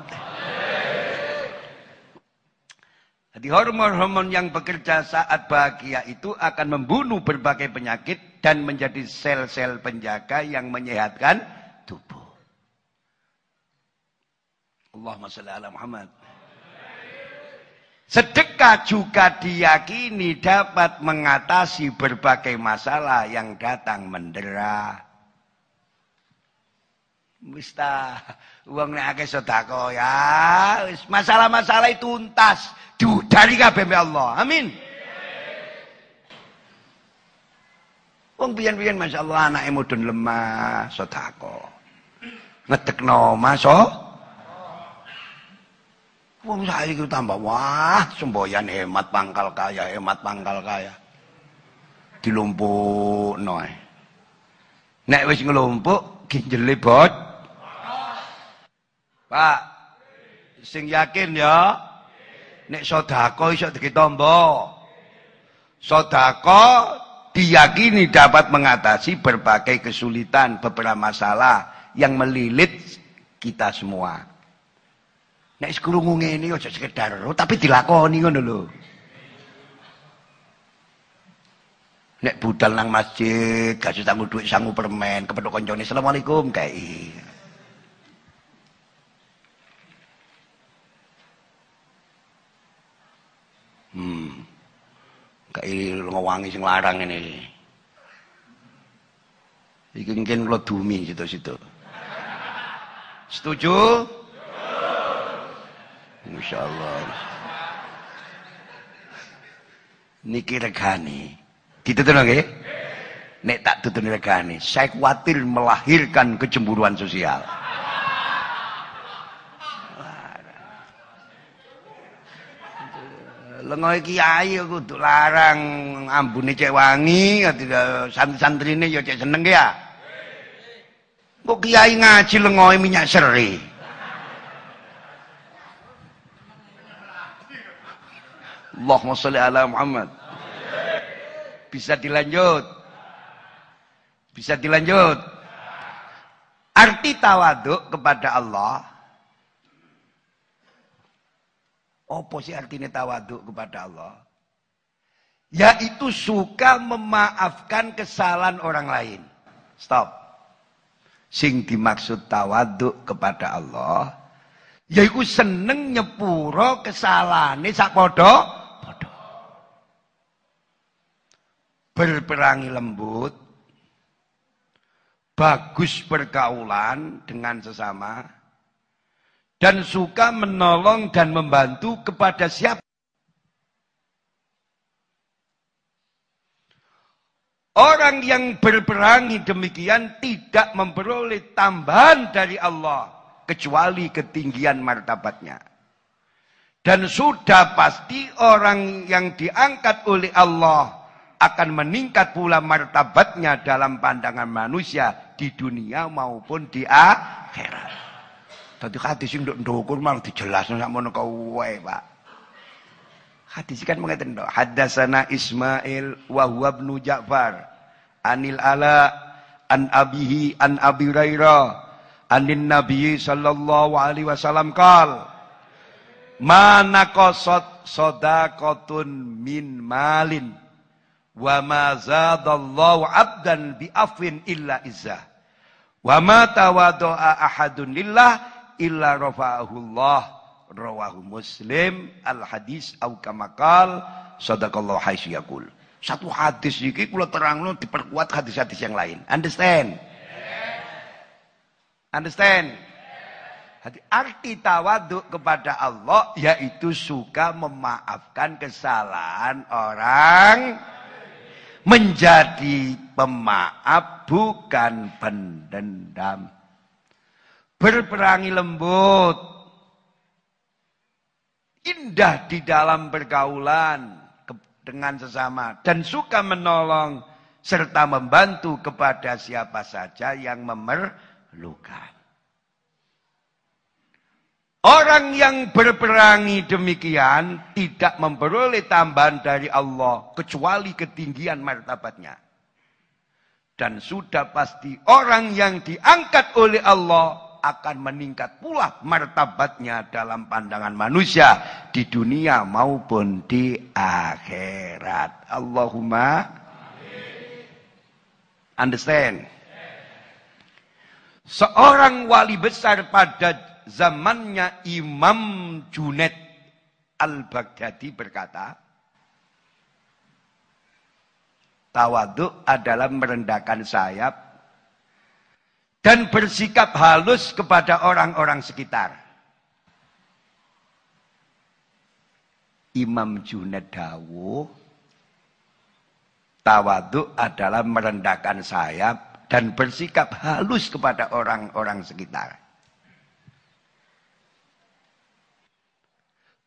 Jadi hormon-hormon yang bekerja saat bahagia itu akan membunuh berbagai penyakit dan menjadi sel-sel penjaga yang menyehatkan tubuh. Allahumma salli ala Muhammad. Sedekah juga diyakini dapat mengatasi berbagai masalah yang datang mendera. Mista uang nek akeh sedekah ya, masalah-masalah itu tuntas diudari kabeh Allah. Amin. Wong biyen-biyen masyaallah anake mudun lemah sedekah. Ngedekno maso. Wong saiki tambah wah semboyan hemat pangkal kaya, hemat pangkal kaya. Dilumpukno ae. Nek wis nglumpuk ginjele bot. Pak, sing yakin ya, Nek sodako iso ditombo. Sodako diyakini dapat mengatasi berbagai kesulitan, beberapa masalah yang melilit kita semua. Nek sekrungu ini aja sekedar tapi dilakoni ngono lho. Nek budal nang masjid, gak tanggung duit sangu permen, kepethuk koncone Assalamualaikum kayak Hmm. Kayak ngewangi sing larang ini. Iki mungkin kula dumi situ-situ. Setuju? Insya Allah. Niki regani. Ditutur nggih? Nek tak tutur regani, saya khawatir melahirkan kecemburuan sosial. Lengoe kiai kudu larang ambune cek wangi, santri-santrine ya cek seneng ya. Kok kiai ngaji lengoe minyak seri. Allahumma sholli ala Muhammad. Bisa dilanjut. Bisa dilanjut. Arti tawaduk kepada Allah Apa sih artinya tawaduk kepada Allah? Yaitu suka memaafkan kesalahan orang lain. Stop. Sing dimaksud tawaduk kepada Allah. Yaitu seneng nyepuro kesalahan. Ini sak podo. Podo. Berperangi lembut. Bagus pergaulan dengan sesama dan suka menolong dan membantu kepada siapa Orang yang berperangi demikian tidak memperoleh tambahan dari Allah kecuali ketinggian martabatnya. Dan sudah pasti orang yang diangkat oleh Allah akan meningkat pula martabatnya dalam pandangan manusia di dunia maupun di akhirat. Tadi hadis sing nduk ndukur malah dijelasno sak mono wae, Pak. Hadis kan mengatakan hadasana Ismail wa huwa ibnu Ja'far anil ala an abihi an Abi Hurairah anin Nabi sallallahu alaihi wasallam qal mana qasat sadaqatun min malin wa ma zadallahu abdan bi afwin illa izzah wa ma tawadu'a ahadun lillah illa rafa'ahullah rawahu muslim al hadis au kamakal. Sadaqallahu haitsu yaqul. Satu hadis iki kula terangno diperkuat hadis-hadis yang lain. Understand? Understand? Hati arti tawaduk kepada Allah yaitu suka memaafkan kesalahan orang. Menjadi pemaaf bukan pendendam berperangi lembut, indah di dalam pergaulan dengan sesama dan suka menolong serta membantu kepada siapa saja yang memerlukan. Orang yang berperangi demikian tidak memperoleh tambahan dari Allah kecuali ketinggian martabatnya. Dan sudah pasti orang yang diangkat oleh Allah akan meningkat pula martabatnya dalam pandangan manusia di dunia maupun di akhirat. Allahumma understand. Seorang wali besar pada zamannya Imam Junaid Al-Baghdadi berkata, Tawaduk adalah merendahkan sayap dan bersikap halus kepada orang-orang sekitar. Imam Junaid Dawu tawaduk adalah merendahkan sayap dan bersikap halus kepada orang-orang sekitar.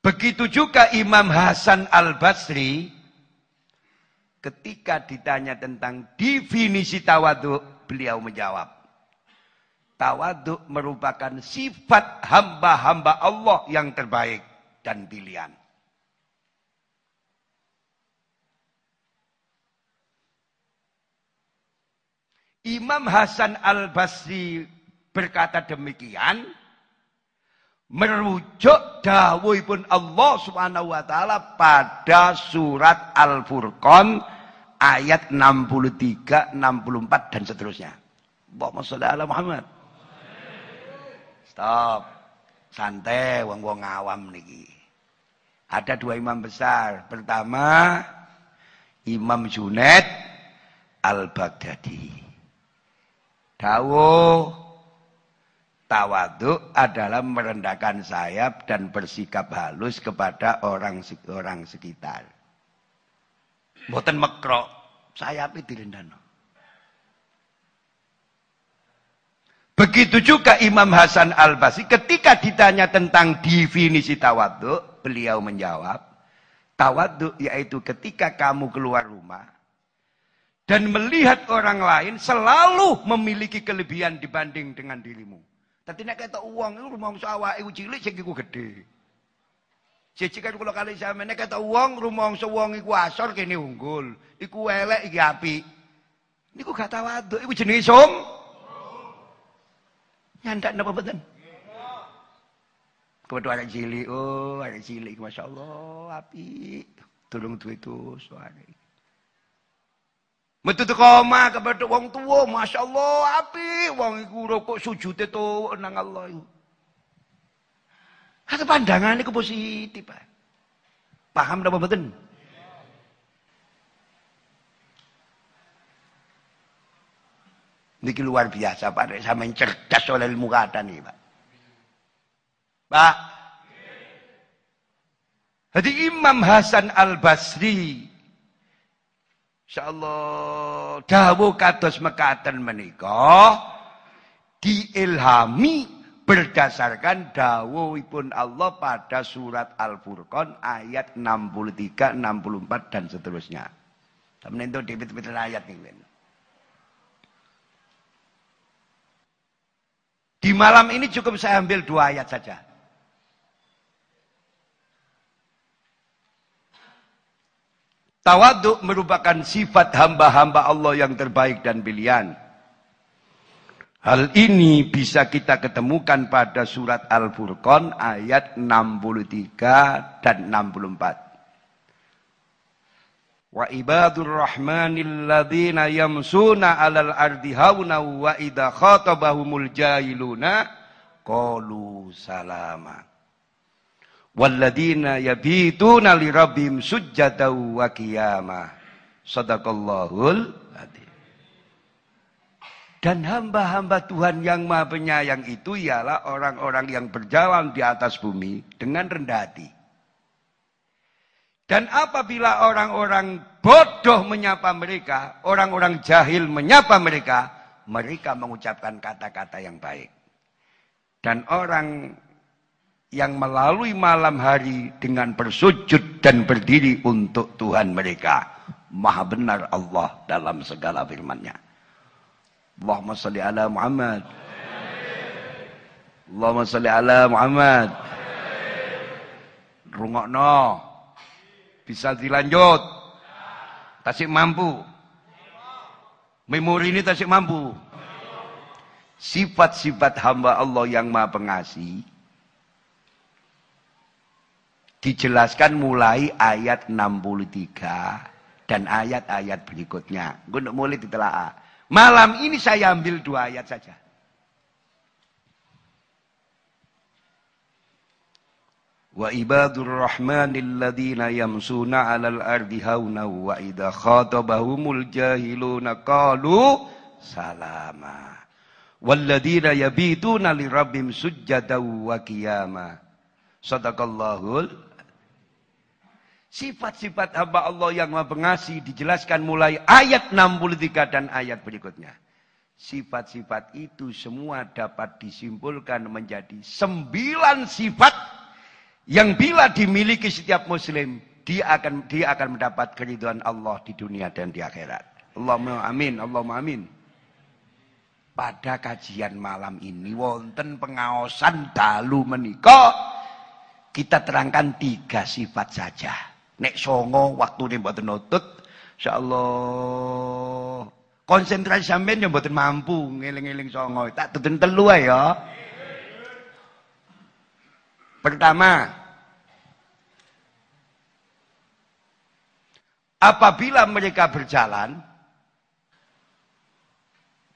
Begitu juga Imam Hasan Al-Basri ketika ditanya tentang definisi tawaduk, beliau menjawab, Tawaduk merupakan sifat hamba-hamba Allah yang terbaik dan pilihan. Imam Hasan Al-Basri berkata demikian merujuk dawuhipun Allah Subhanahu wa taala pada surat Al-Furqan ayat 63, 64 dan seterusnya. Allahumma sholli ala Muhammad. Stop. Santai wong wong awam niki. Ada dua imam besar. Pertama, Imam Junaid Al-Baghdadi. Dawuh tawaduk adalah merendahkan sayap dan bersikap halus kepada orang orang sekitar. Boten mekrok, sayap itu Begitu juga Imam Hasan Al-Basri ketika ditanya tentang definisi tawaduk, beliau menjawab, tawaduk yaitu ketika kamu keluar rumah dan melihat orang lain selalu memiliki kelebihan dibanding dengan dirimu. Tapi nek kata uang itu rumah sawah itu cilik sing iku gede. Siji kan kula kali sampe nek kata uang rumah sawang iku asor kene unggul, iku elek iki apik. Niku gak tawaduk, iku jenenge som. Nyandak napa mboten? Kebetulan anak cilik, oh anak cilik, masya Allah, api, tolong tuh itu suara. Metu koma kepada wong tua, masya Allah, api, wong iku rokok sujud itu nang Allah itu. Kata pandangan itu positif. Paham napa mboten? Niki luar biasa Pak. Saya cerdas oleh ilmu kata nih Pak. Pak. Jadi Imam Hasan Al-Basri. InsyaAllah. Dawu kados mekaten menikah. Diilhami berdasarkan dawuhipun Allah pada surat Al-Furqan ayat 63, 64 dan seterusnya. Temen itu debit-debit ayat nih. Di malam ini cukup saya ambil dua ayat saja. Tawaduk merupakan sifat hamba-hamba Allah yang terbaik dan pilihan. Hal ini bisa kita ketemukan pada surat Al-Furqan ayat 63 dan 64. Wa ibadur rahmanil ladzina yamsuna 'alal ardi hauna wa idza khatabahumul jahiluna qalu salama. Walladzina yabituna li rabbihim sujjatan wa qiyama. Sadaqallahul adzim. Dan hamba-hamba Tuhan yang Maha Penyayang itu ialah orang-orang yang berjalan di atas bumi dengan rendah hati. Dan apabila orang-orang bodoh menyapa mereka, orang-orang jahil menyapa mereka, mereka mengucapkan kata-kata yang baik. Dan orang yang melalui malam hari dengan bersujud dan berdiri untuk Tuhan mereka. Maha benar Allah dalam segala firman-Nya. Allahumma salli ala Muhammad. Allahumma salli ala Muhammad. Rungokno. Bisa dilanjut. Tasik mampu. Memori ini tasik mampu. Sifat-sifat hamba Allah yang maha pengasih. Dijelaskan mulai ayat 63 dan ayat-ayat berikutnya. Gue mulai ditelaah. Malam ini saya ambil dua ayat saja. Wa ibadur rahmanil ladzina yamsuna 'alal ardi hauna wa idza khatabahumul jahiluna qalu salama. Walladzina yabituna lirabbim sujjada wa qiyama. Sadaqallahul Sifat-sifat hamba Allah yang maha pengasih dijelaskan mulai ayat 63 dan ayat berikutnya. Sifat-sifat itu semua dapat disimpulkan menjadi sembilan sifat yang bila dimiliki setiap muslim, dia akan dia akan mendapat keridhaan Allah di dunia dan di akhirat. Allahumma amin, Allahumma amin. Pada kajian malam ini wonten pengaosan dalu menika kita terangkan tiga sifat saja. Nek songo waktu ini mboten nutut, insyaallah konsentrasi sampean yang mampu ngeling-eling songo. Tak teten telu ya. Pertama, apabila mereka berjalan,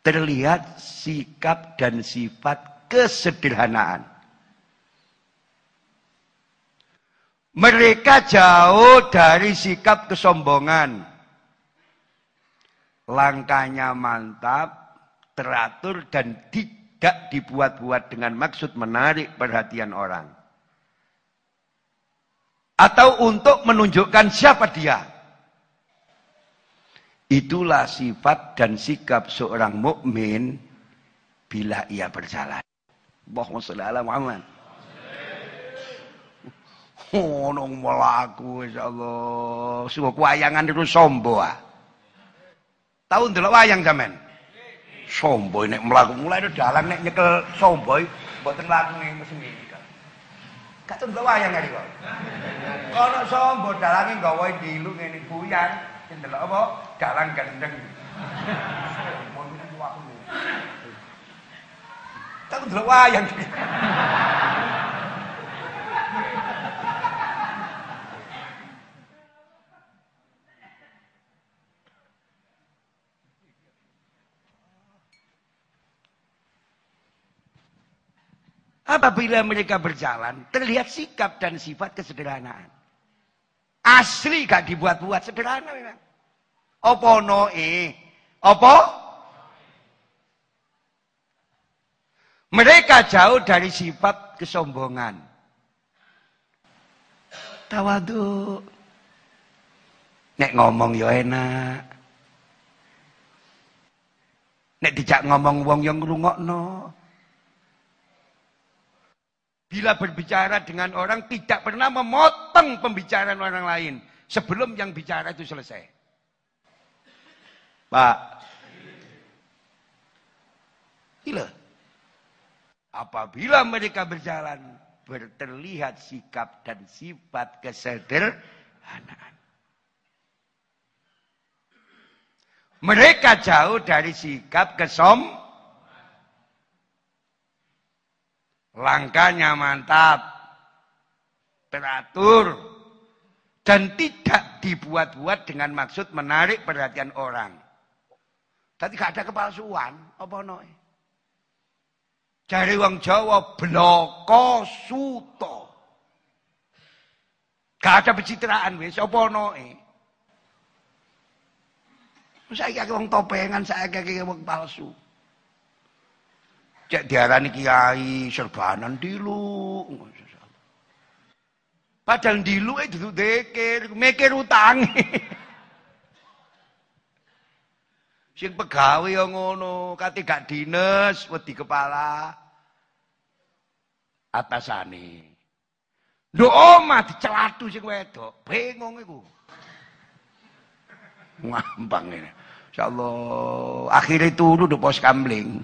terlihat sikap dan sifat kesederhanaan. Mereka jauh dari sikap kesombongan. Langkahnya mantap, teratur dan tidak dibuat-buat dengan maksud menarik perhatian orang. Atau untuk menunjukkan siapa dia. Itulah sifat dan sikap seorang mukmin bila ia berjalan. Allahumma sholli ala Muhammad. Nong melaku insyaallah. Suwe wayangan itu sombo ah. Tahu ndelok wayang sampean? Sombo nek melaku mulai itu dalan nek nyekel sombo mboten laku ning mesin iki. Gak tau ndelok wayang kali kok. Ono sombo dalange gawe dilu ngene buyang, sing ndelok apa? Dalang gendeng. Tak ndelok wayang. Apabila mereka berjalan, terlihat sikap dan sifat kesederhanaan. Asli gak dibuat-buat, sederhana memang. Apa noe? Apa? Mereka jauh dari sifat kesombongan. Tawadu. Nek ngomong yo enak. Nek dijak ngomong wong yang ngrungokno. Bila berbicara dengan orang tidak pernah memotong pembicaraan orang lain sebelum yang bicara itu selesai. Pak. Gila. Apabila mereka berjalan berterlihat sikap dan sifat kesederhanaan. Mereka jauh dari sikap kesom Langkahnya mantap. Teratur. Dan tidak dibuat-buat dengan maksud menarik perhatian orang. Tadi gak ada kepalsuan. Apa no? Cari wong Jawa bloko suto. Gak ada pencitraan wis apa no? Saya kira wong topengan, saya kira wong palsu. Cek diarani kiai serbanan dilu. Padahal dilu itu duduk dekir, mikir utang. Sing pegawai yang ngono, kate gak dinas, wedi kepala atasane. Lho omah dicelatu sing wedok, bingung iku. Ngambang ini. Insyaallah akhirnya turu di pos kamling.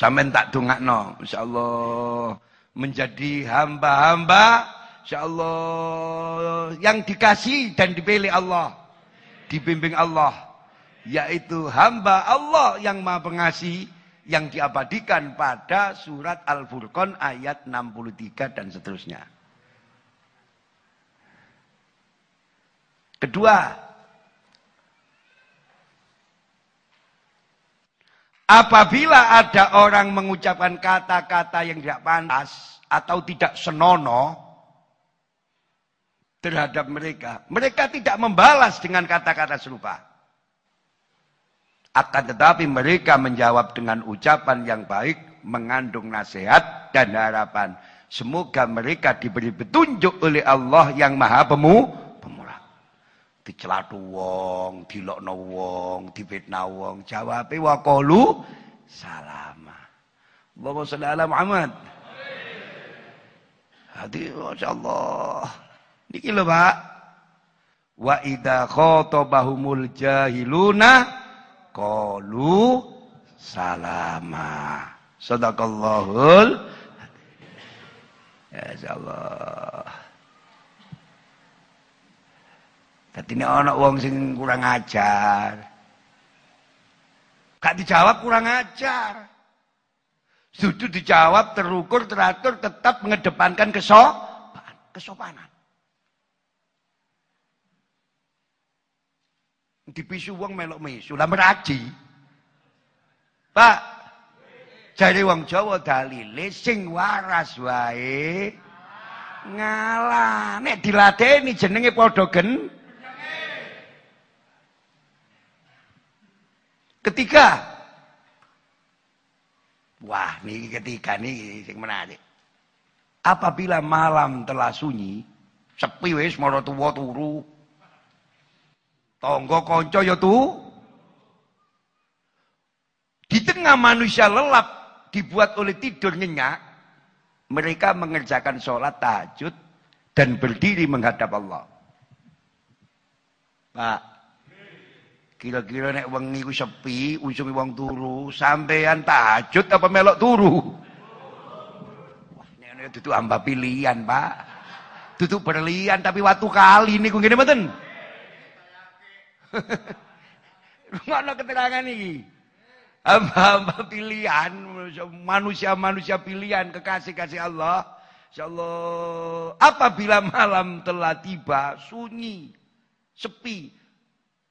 Sampai tak dongakno, insyaallah menjadi hamba-hamba insyaallah. Yang dikasih dan dipilih Allah, dibimbing Allah, yaitu hamba Allah yang Maha Pengasih yang diabadikan pada surat Al-Furqan ayat 63 dan seterusnya. Kedua, Apabila ada orang mengucapkan kata-kata yang tidak pantas atau tidak senonoh terhadap mereka, mereka tidak membalas dengan kata-kata serupa. Akan tetapi mereka menjawab dengan ucapan yang baik, mengandung nasihat dan harapan. Semoga mereka diberi petunjuk oleh Allah yang maha pemu, pemurah. Dicelatu wong, dilokno wong, difitnah wong, jawabe wa qalu salama. Allahumma sholli ala Muhammad. Hati masyaallah. Niki lho, Pak. Wa idza khatabahumul jahiluna qalu salama. Sadaqallahul Ya Allah. Dadi nek ana wong sing kurang ajar. Gak dijawab kurang ajar. Sudah dijawab terukur, teratur, tetap mengedepankan kesopanan. Dipisu wong melok misu, lah meraji. Pak, Dari wong Jawa dalile sing waras wae ngalah. Nek diladeni jenenge padha gen. Ketiga. Wah, niki ketiga nih sing menarik. Apabila malam telah sunyi, sepi wis mara tuwa turu. Tonggo kanca ya tu. Di tengah manusia lelap dibuat oleh tidur nyenyak, mereka mengerjakan sholat tahajud dan berdiri menghadap Allah. Pak, kira-kira nek wengi ku sepi, usungi wong turu, sampean tahajud apa melok turu? Wah, nek itu hamba pilihan, Pak. Tutup berlian tapi waktu kali niku ngene mboten. Mana keterangan ini? hamba-hamba pilihan, manusia-manusia pilihan, kekasih-kasih Allah. Insyaallah apabila malam telah tiba, sunyi, sepi,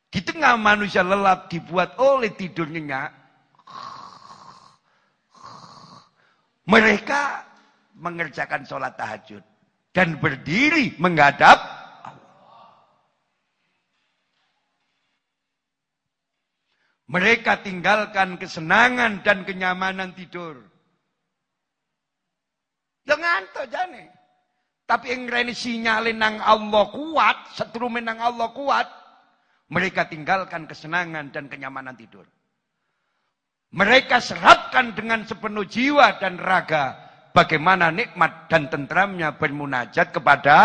di tengah manusia lelap dibuat oleh tidur nyenyak, mereka mengerjakan sholat tahajud dan berdiri menghadap Mereka tinggalkan kesenangan dan kenyamanan tidur. Ya ngantuk jane. Tapi yang rene sinyalin nang Allah kuat, setrumen nang Allah kuat, mereka tinggalkan kesenangan dan kenyamanan tidur. Mereka serapkan dengan sepenuh jiwa dan raga bagaimana nikmat dan tentramnya bermunajat kepada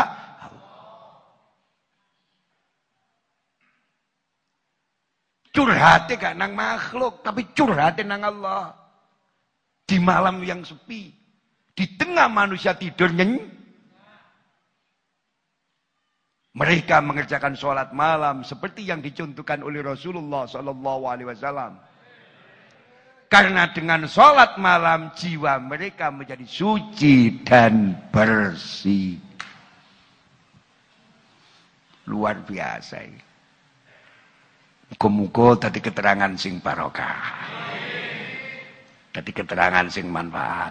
Curhatnya gak nang makhluk, tapi curhatnya nang Allah. Di malam yang sepi, di tengah manusia tidur nyenyi. Mereka mengerjakan sholat malam seperti yang dicontohkan oleh Rasulullah Sallallahu Alaihi Wasallam. Karena dengan sholat malam jiwa mereka menjadi suci dan bersih. Luar biasa ini. Muga-muga tadi keterangan sing barokah. Tadi keterangan sing manfaat.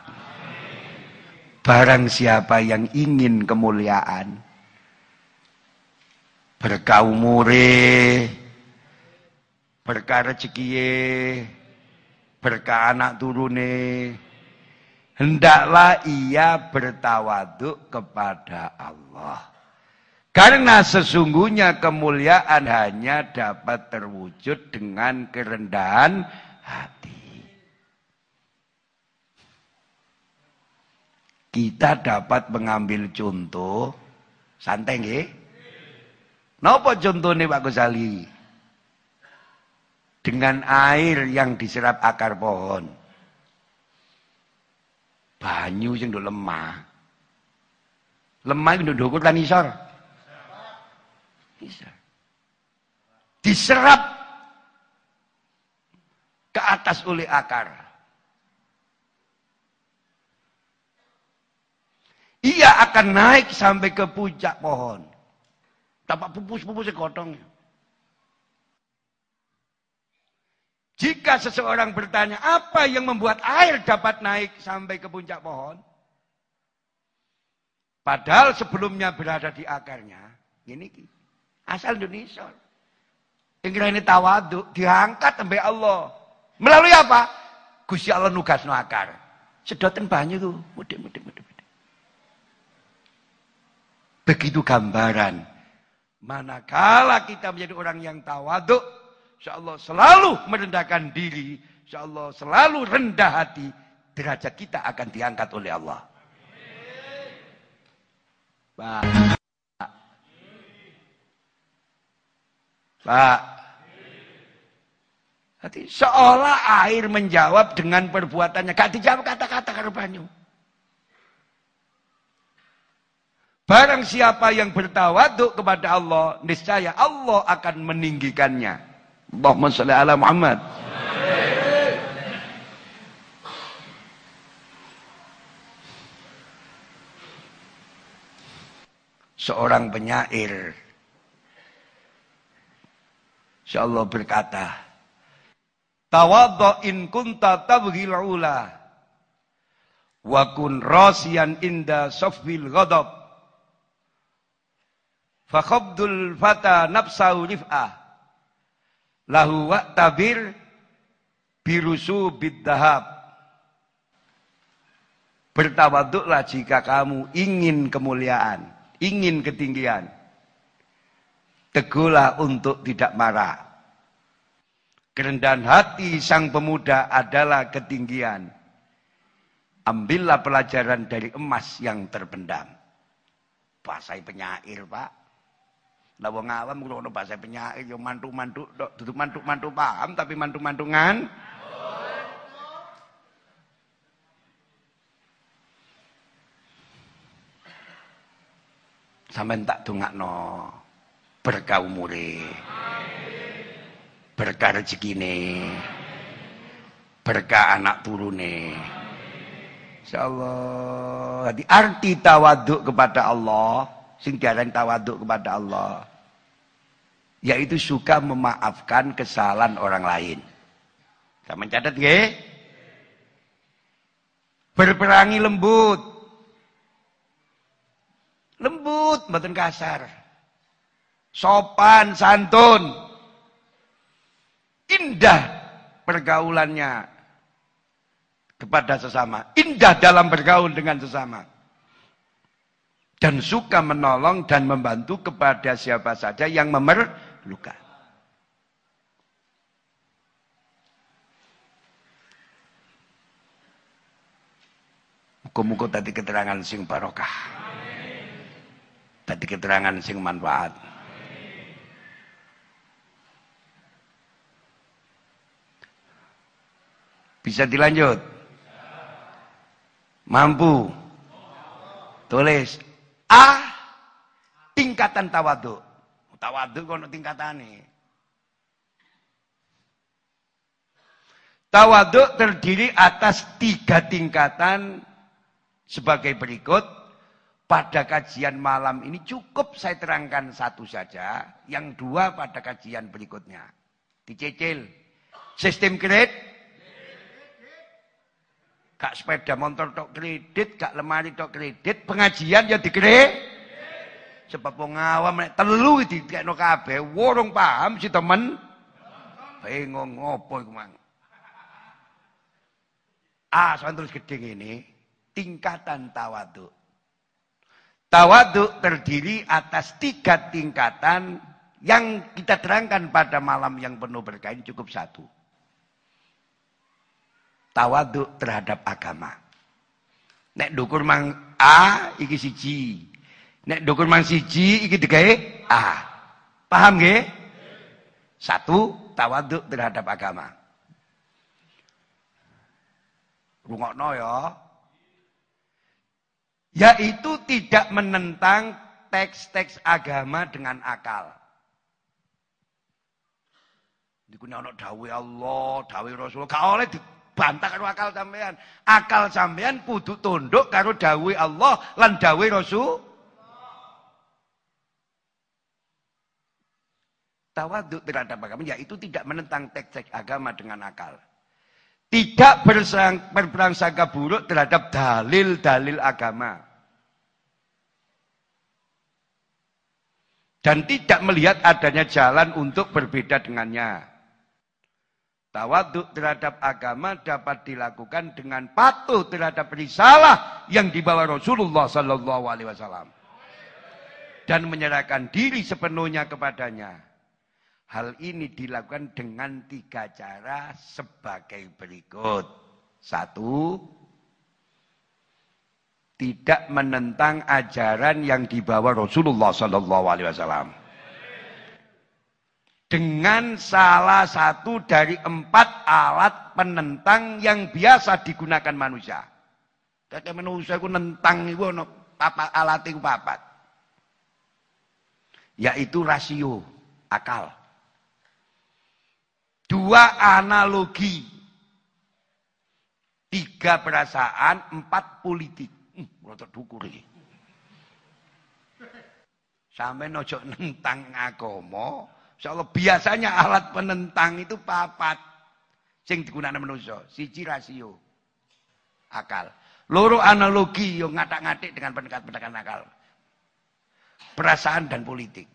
Barang siapa yang ingin kemuliaan, berkah umure, berkah rezekiye, berkah anak turune, hendaklah ia bertawaduk kepada Allah. Karena sesungguhnya kemuliaan hanya dapat terwujud dengan kerendahan hati. Kita dapat mengambil contoh santai nggih? Napa contohnya Pak Gusali? Dengan air yang diserap akar pohon. Banyu sing lemah. Lemah itu ndukur kan isor. Bisa. Diserap ke atas oleh akar. Ia akan naik sampai ke puncak pohon. Tapak pupus-pupusnya gotong. Jika seseorang bertanya, apa yang membuat air dapat naik sampai ke puncak pohon? Padahal sebelumnya berada di akarnya. Ini Asal Indonesia. Yang kira ini tawadu, diangkat sampai Allah. Melalui apa? Gusti Allah nugas akar. Sedotan banyak tuh, mudik, mudik, mudik, mudik. Begitu gambaran. Manakala kita menjadi orang yang tawadu, Allah selalu merendahkan diri, Allah selalu rendah hati, derajat kita akan diangkat oleh Allah. Pak. Pak. Jadi seolah air menjawab dengan perbuatannya. Gak dijawab kata-kata karo banyu. Barang siapa yang bertawaduk kepada Allah, niscaya Allah akan meninggikannya. Allahumma sholli ala Muhammad. Seorang penyair Allah berkata, Tawaddo in kunta tabghil ula Wa kun rasiyan inda safil ghadab. Fa khabdul fata nafsau rif'ah. Lahu wa tabir birusu bidahab. Bertawaduklah jika kamu ingin kemuliaan, ingin ketinggian. Teguhlah untuk tidak marah. Kerendahan hati sang pemuda adalah ketinggian. Ambillah pelajaran dari emas yang terpendam. Bahasa penyair, Pak. Lah wong awam ngono bahasa penyair yo mantu-mantu duduk mantu-mantu paham tapi mantu-mantungan. Sampai tak no berkah umure. Berkah rezekine. Berkah anak turune. Insyaallah. Jadi arti tawaduk kepada Allah, sing diarani tawaduk kepada Allah, yaitu suka memaafkan kesalahan orang lain. Sama catat nggih? Berperangi lembut, Lembut, mboten kasar. Sopan, santun. Indah pergaulannya kepada sesama. Indah dalam bergaul dengan sesama. Dan suka menolong dan membantu kepada siapa saja yang memerlukan. Muka-muka tadi keterangan sing barokah. Tadi keterangan sing manfaat. Bisa dilanjut? Mampu? Tulis. A. Tingkatan tawaduk. Tawaduk kono tingkatane. Tawaduk terdiri atas tiga tingkatan sebagai berikut. Pada kajian malam ini cukup saya terangkan satu saja. Yang dua pada kajian berikutnya. Dicicil. Sistem kredit. Kak sepeda motor tok kredit, kak lemari tok kredit, pengajian ya dikredit. Sebab pengawam nek telu dikekno kabeh, worong paham si temen. Bingung ngopo iku mang. Ah, terus gedeng ini tingkatan tawaduk. Tawaduk terdiri atas tiga tingkatan yang kita terangkan pada malam yang penuh berkah cukup satu. Tawaduk terhadap agama. Nek dukur mang A iki siji. Nek dukur mang siji iki digawe A. Paham nggih? Satu, tawaduk terhadap agama. Rungokno ya yaitu tidak menentang teks-teks agama dengan akal. Dikune ana dawuh Allah, dawuh Rasul, gak oleh dibantah karo akal sampean. Akal sampean kudu tunduk karo dawuh Allah lan dawuh Rasul. Tawaduk terhadap agama yaitu tidak menentang teks-teks agama dengan akal. Tidak berprasangka buruk terhadap dalil-dalil agama. Dan tidak melihat adanya jalan untuk berbeda dengannya. Tawaduk terhadap agama dapat dilakukan dengan patuh terhadap risalah yang dibawa Rasulullah Sallallahu Alaihi Wasallam dan menyerahkan diri sepenuhnya kepadanya. Hal ini dilakukan dengan tiga cara sebagai berikut. Satu, tidak menentang ajaran yang dibawa Rasulullah Sallallahu Alaihi Wasallam. Dengan salah satu dari empat alat penentang yang biasa digunakan manusia. Kata manusia itu nentang itu papat alat itu papat. Yaitu rasio, akal. Dua analogi. Tiga perasaan, empat politik. Hmm, rotok dukur ini. Sampai nojo nentang Insyaallah biasanya alat penentang itu papat. Sing digunakan manusia. Siji rasio. Akal. Loro analogi yang ngatak-ngatik dengan pendekatan-pendekatan akal. Perasaan dan politik.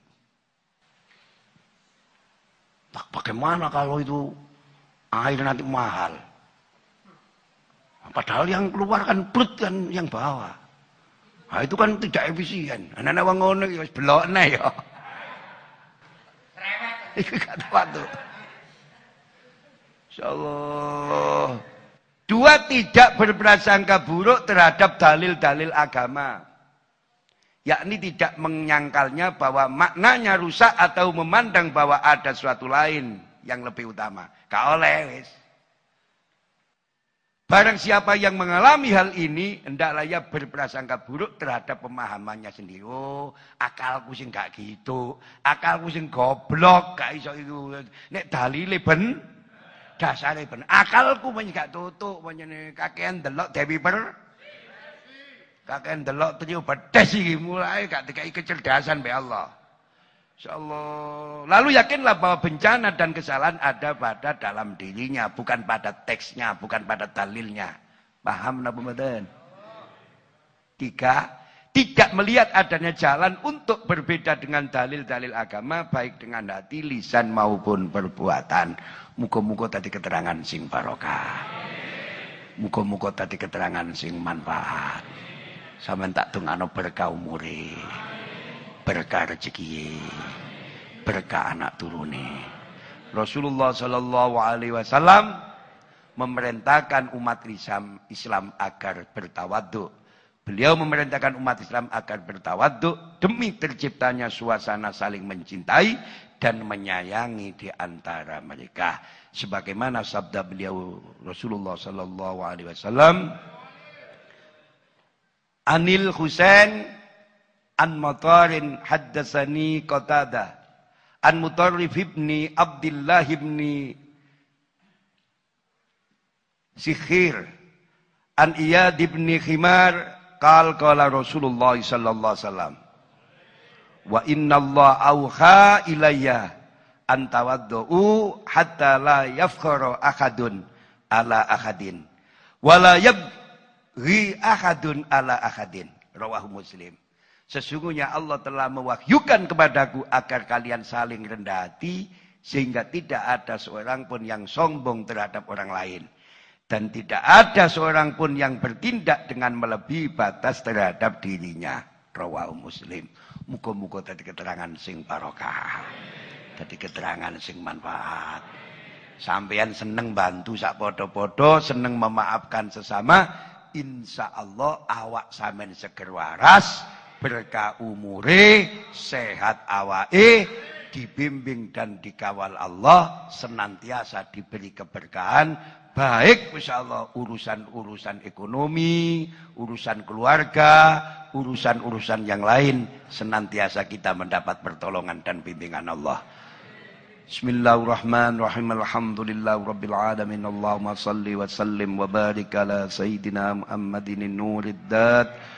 Bagaimana kalau itu air nanti mahal? Padahal yang keluar kan perut kan yang bawah. Nah, itu kan tidak efisien. Anak-anak wong ngono ya wis belokne ya. Iku kata waktu. Insyaallah. Dua tidak berprasangka buruk terhadap dalil-dalil agama. Yakni tidak menyangkalnya bahwa maknanya rusak atau memandang bahwa ada suatu lain yang lebih utama. Kau oleh Barang siapa yang mengalami hal ini, hendaklah ia berprasangka buruk terhadap pemahamannya sendiri. Oh, akalku sing gak gitu. Akalku sing goblok, gak iso itu. Nek dalile ben dasare ben. Akalku men gak tutuk menyene kakean delok Dewi Per. Kakean delok trio bedes iki mulai gak dikai kecerdasan be Allah. Insyaallah. Lalu yakinlah bahwa bencana dan kesalahan ada pada dalam dirinya, bukan pada teksnya, bukan pada dalilnya. Paham Nabi Muhammad? Tiga, tidak melihat adanya jalan untuk berbeda dengan dalil-dalil agama, baik dengan hati, lisan maupun perbuatan. Muka-muka tadi keterangan sing barokah. Muka-muka tadi keterangan sing manfaat. Sama tak tungano berkah umuri berkah rezeki berkah anak turune Rasulullah Shallallahu Alaihi Wasallam memerintahkan umat Islam, Islam agar bertawaduk. Beliau memerintahkan umat Islam agar bertawaduk demi terciptanya suasana saling mencintai dan menyayangi di antara mereka. Sebagaimana sabda beliau Rasulullah Sallallahu Alaihi Wasallam, Anil Husain An Matarin haddasani Qatada. An Mutarrif ibni Abdullah ibni Sikhir. An Iyad ibni Khimar. Qal qala Rasulullah sallallahu alaihi wasallam. Wa inna Allah auha ilayya an tawaddu hatta la yafkhara ahadun ala ahadin. Wala yabghi ahadun ala ahadin. Rawahu Muslim. Sesungguhnya Allah telah mewahyukan kepadaku agar kalian saling rendah hati sehingga tidak ada seorang pun yang sombong terhadap orang lain dan tidak ada seorang pun yang bertindak dengan melebihi batas terhadap dirinya. Rawahu Muslim. Muka-muka tadi keterangan sing barokah. Tadi keterangan sing manfaat. Sampean seneng bantu sak podo-podo, seneng memaafkan sesama, insya Allah awak samen seger waras, berkah umure, sehat awake, dibimbing dan dikawal Allah, senantiasa diberi keberkahan, baik insya Allah urusan-urusan ekonomi, urusan keluarga, urusan-urusan yang lain, senantiasa kita mendapat pertolongan dan bimbingan Allah. Bismillahirrahmanirrahim. Alhamdulillah rabbil alamin. Allahumma salli wa sallim wa barik ala sayyidina Muhammadin nurid dat.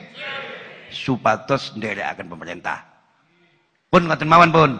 supados akan pemerintah. Pun ngoten mawon pun.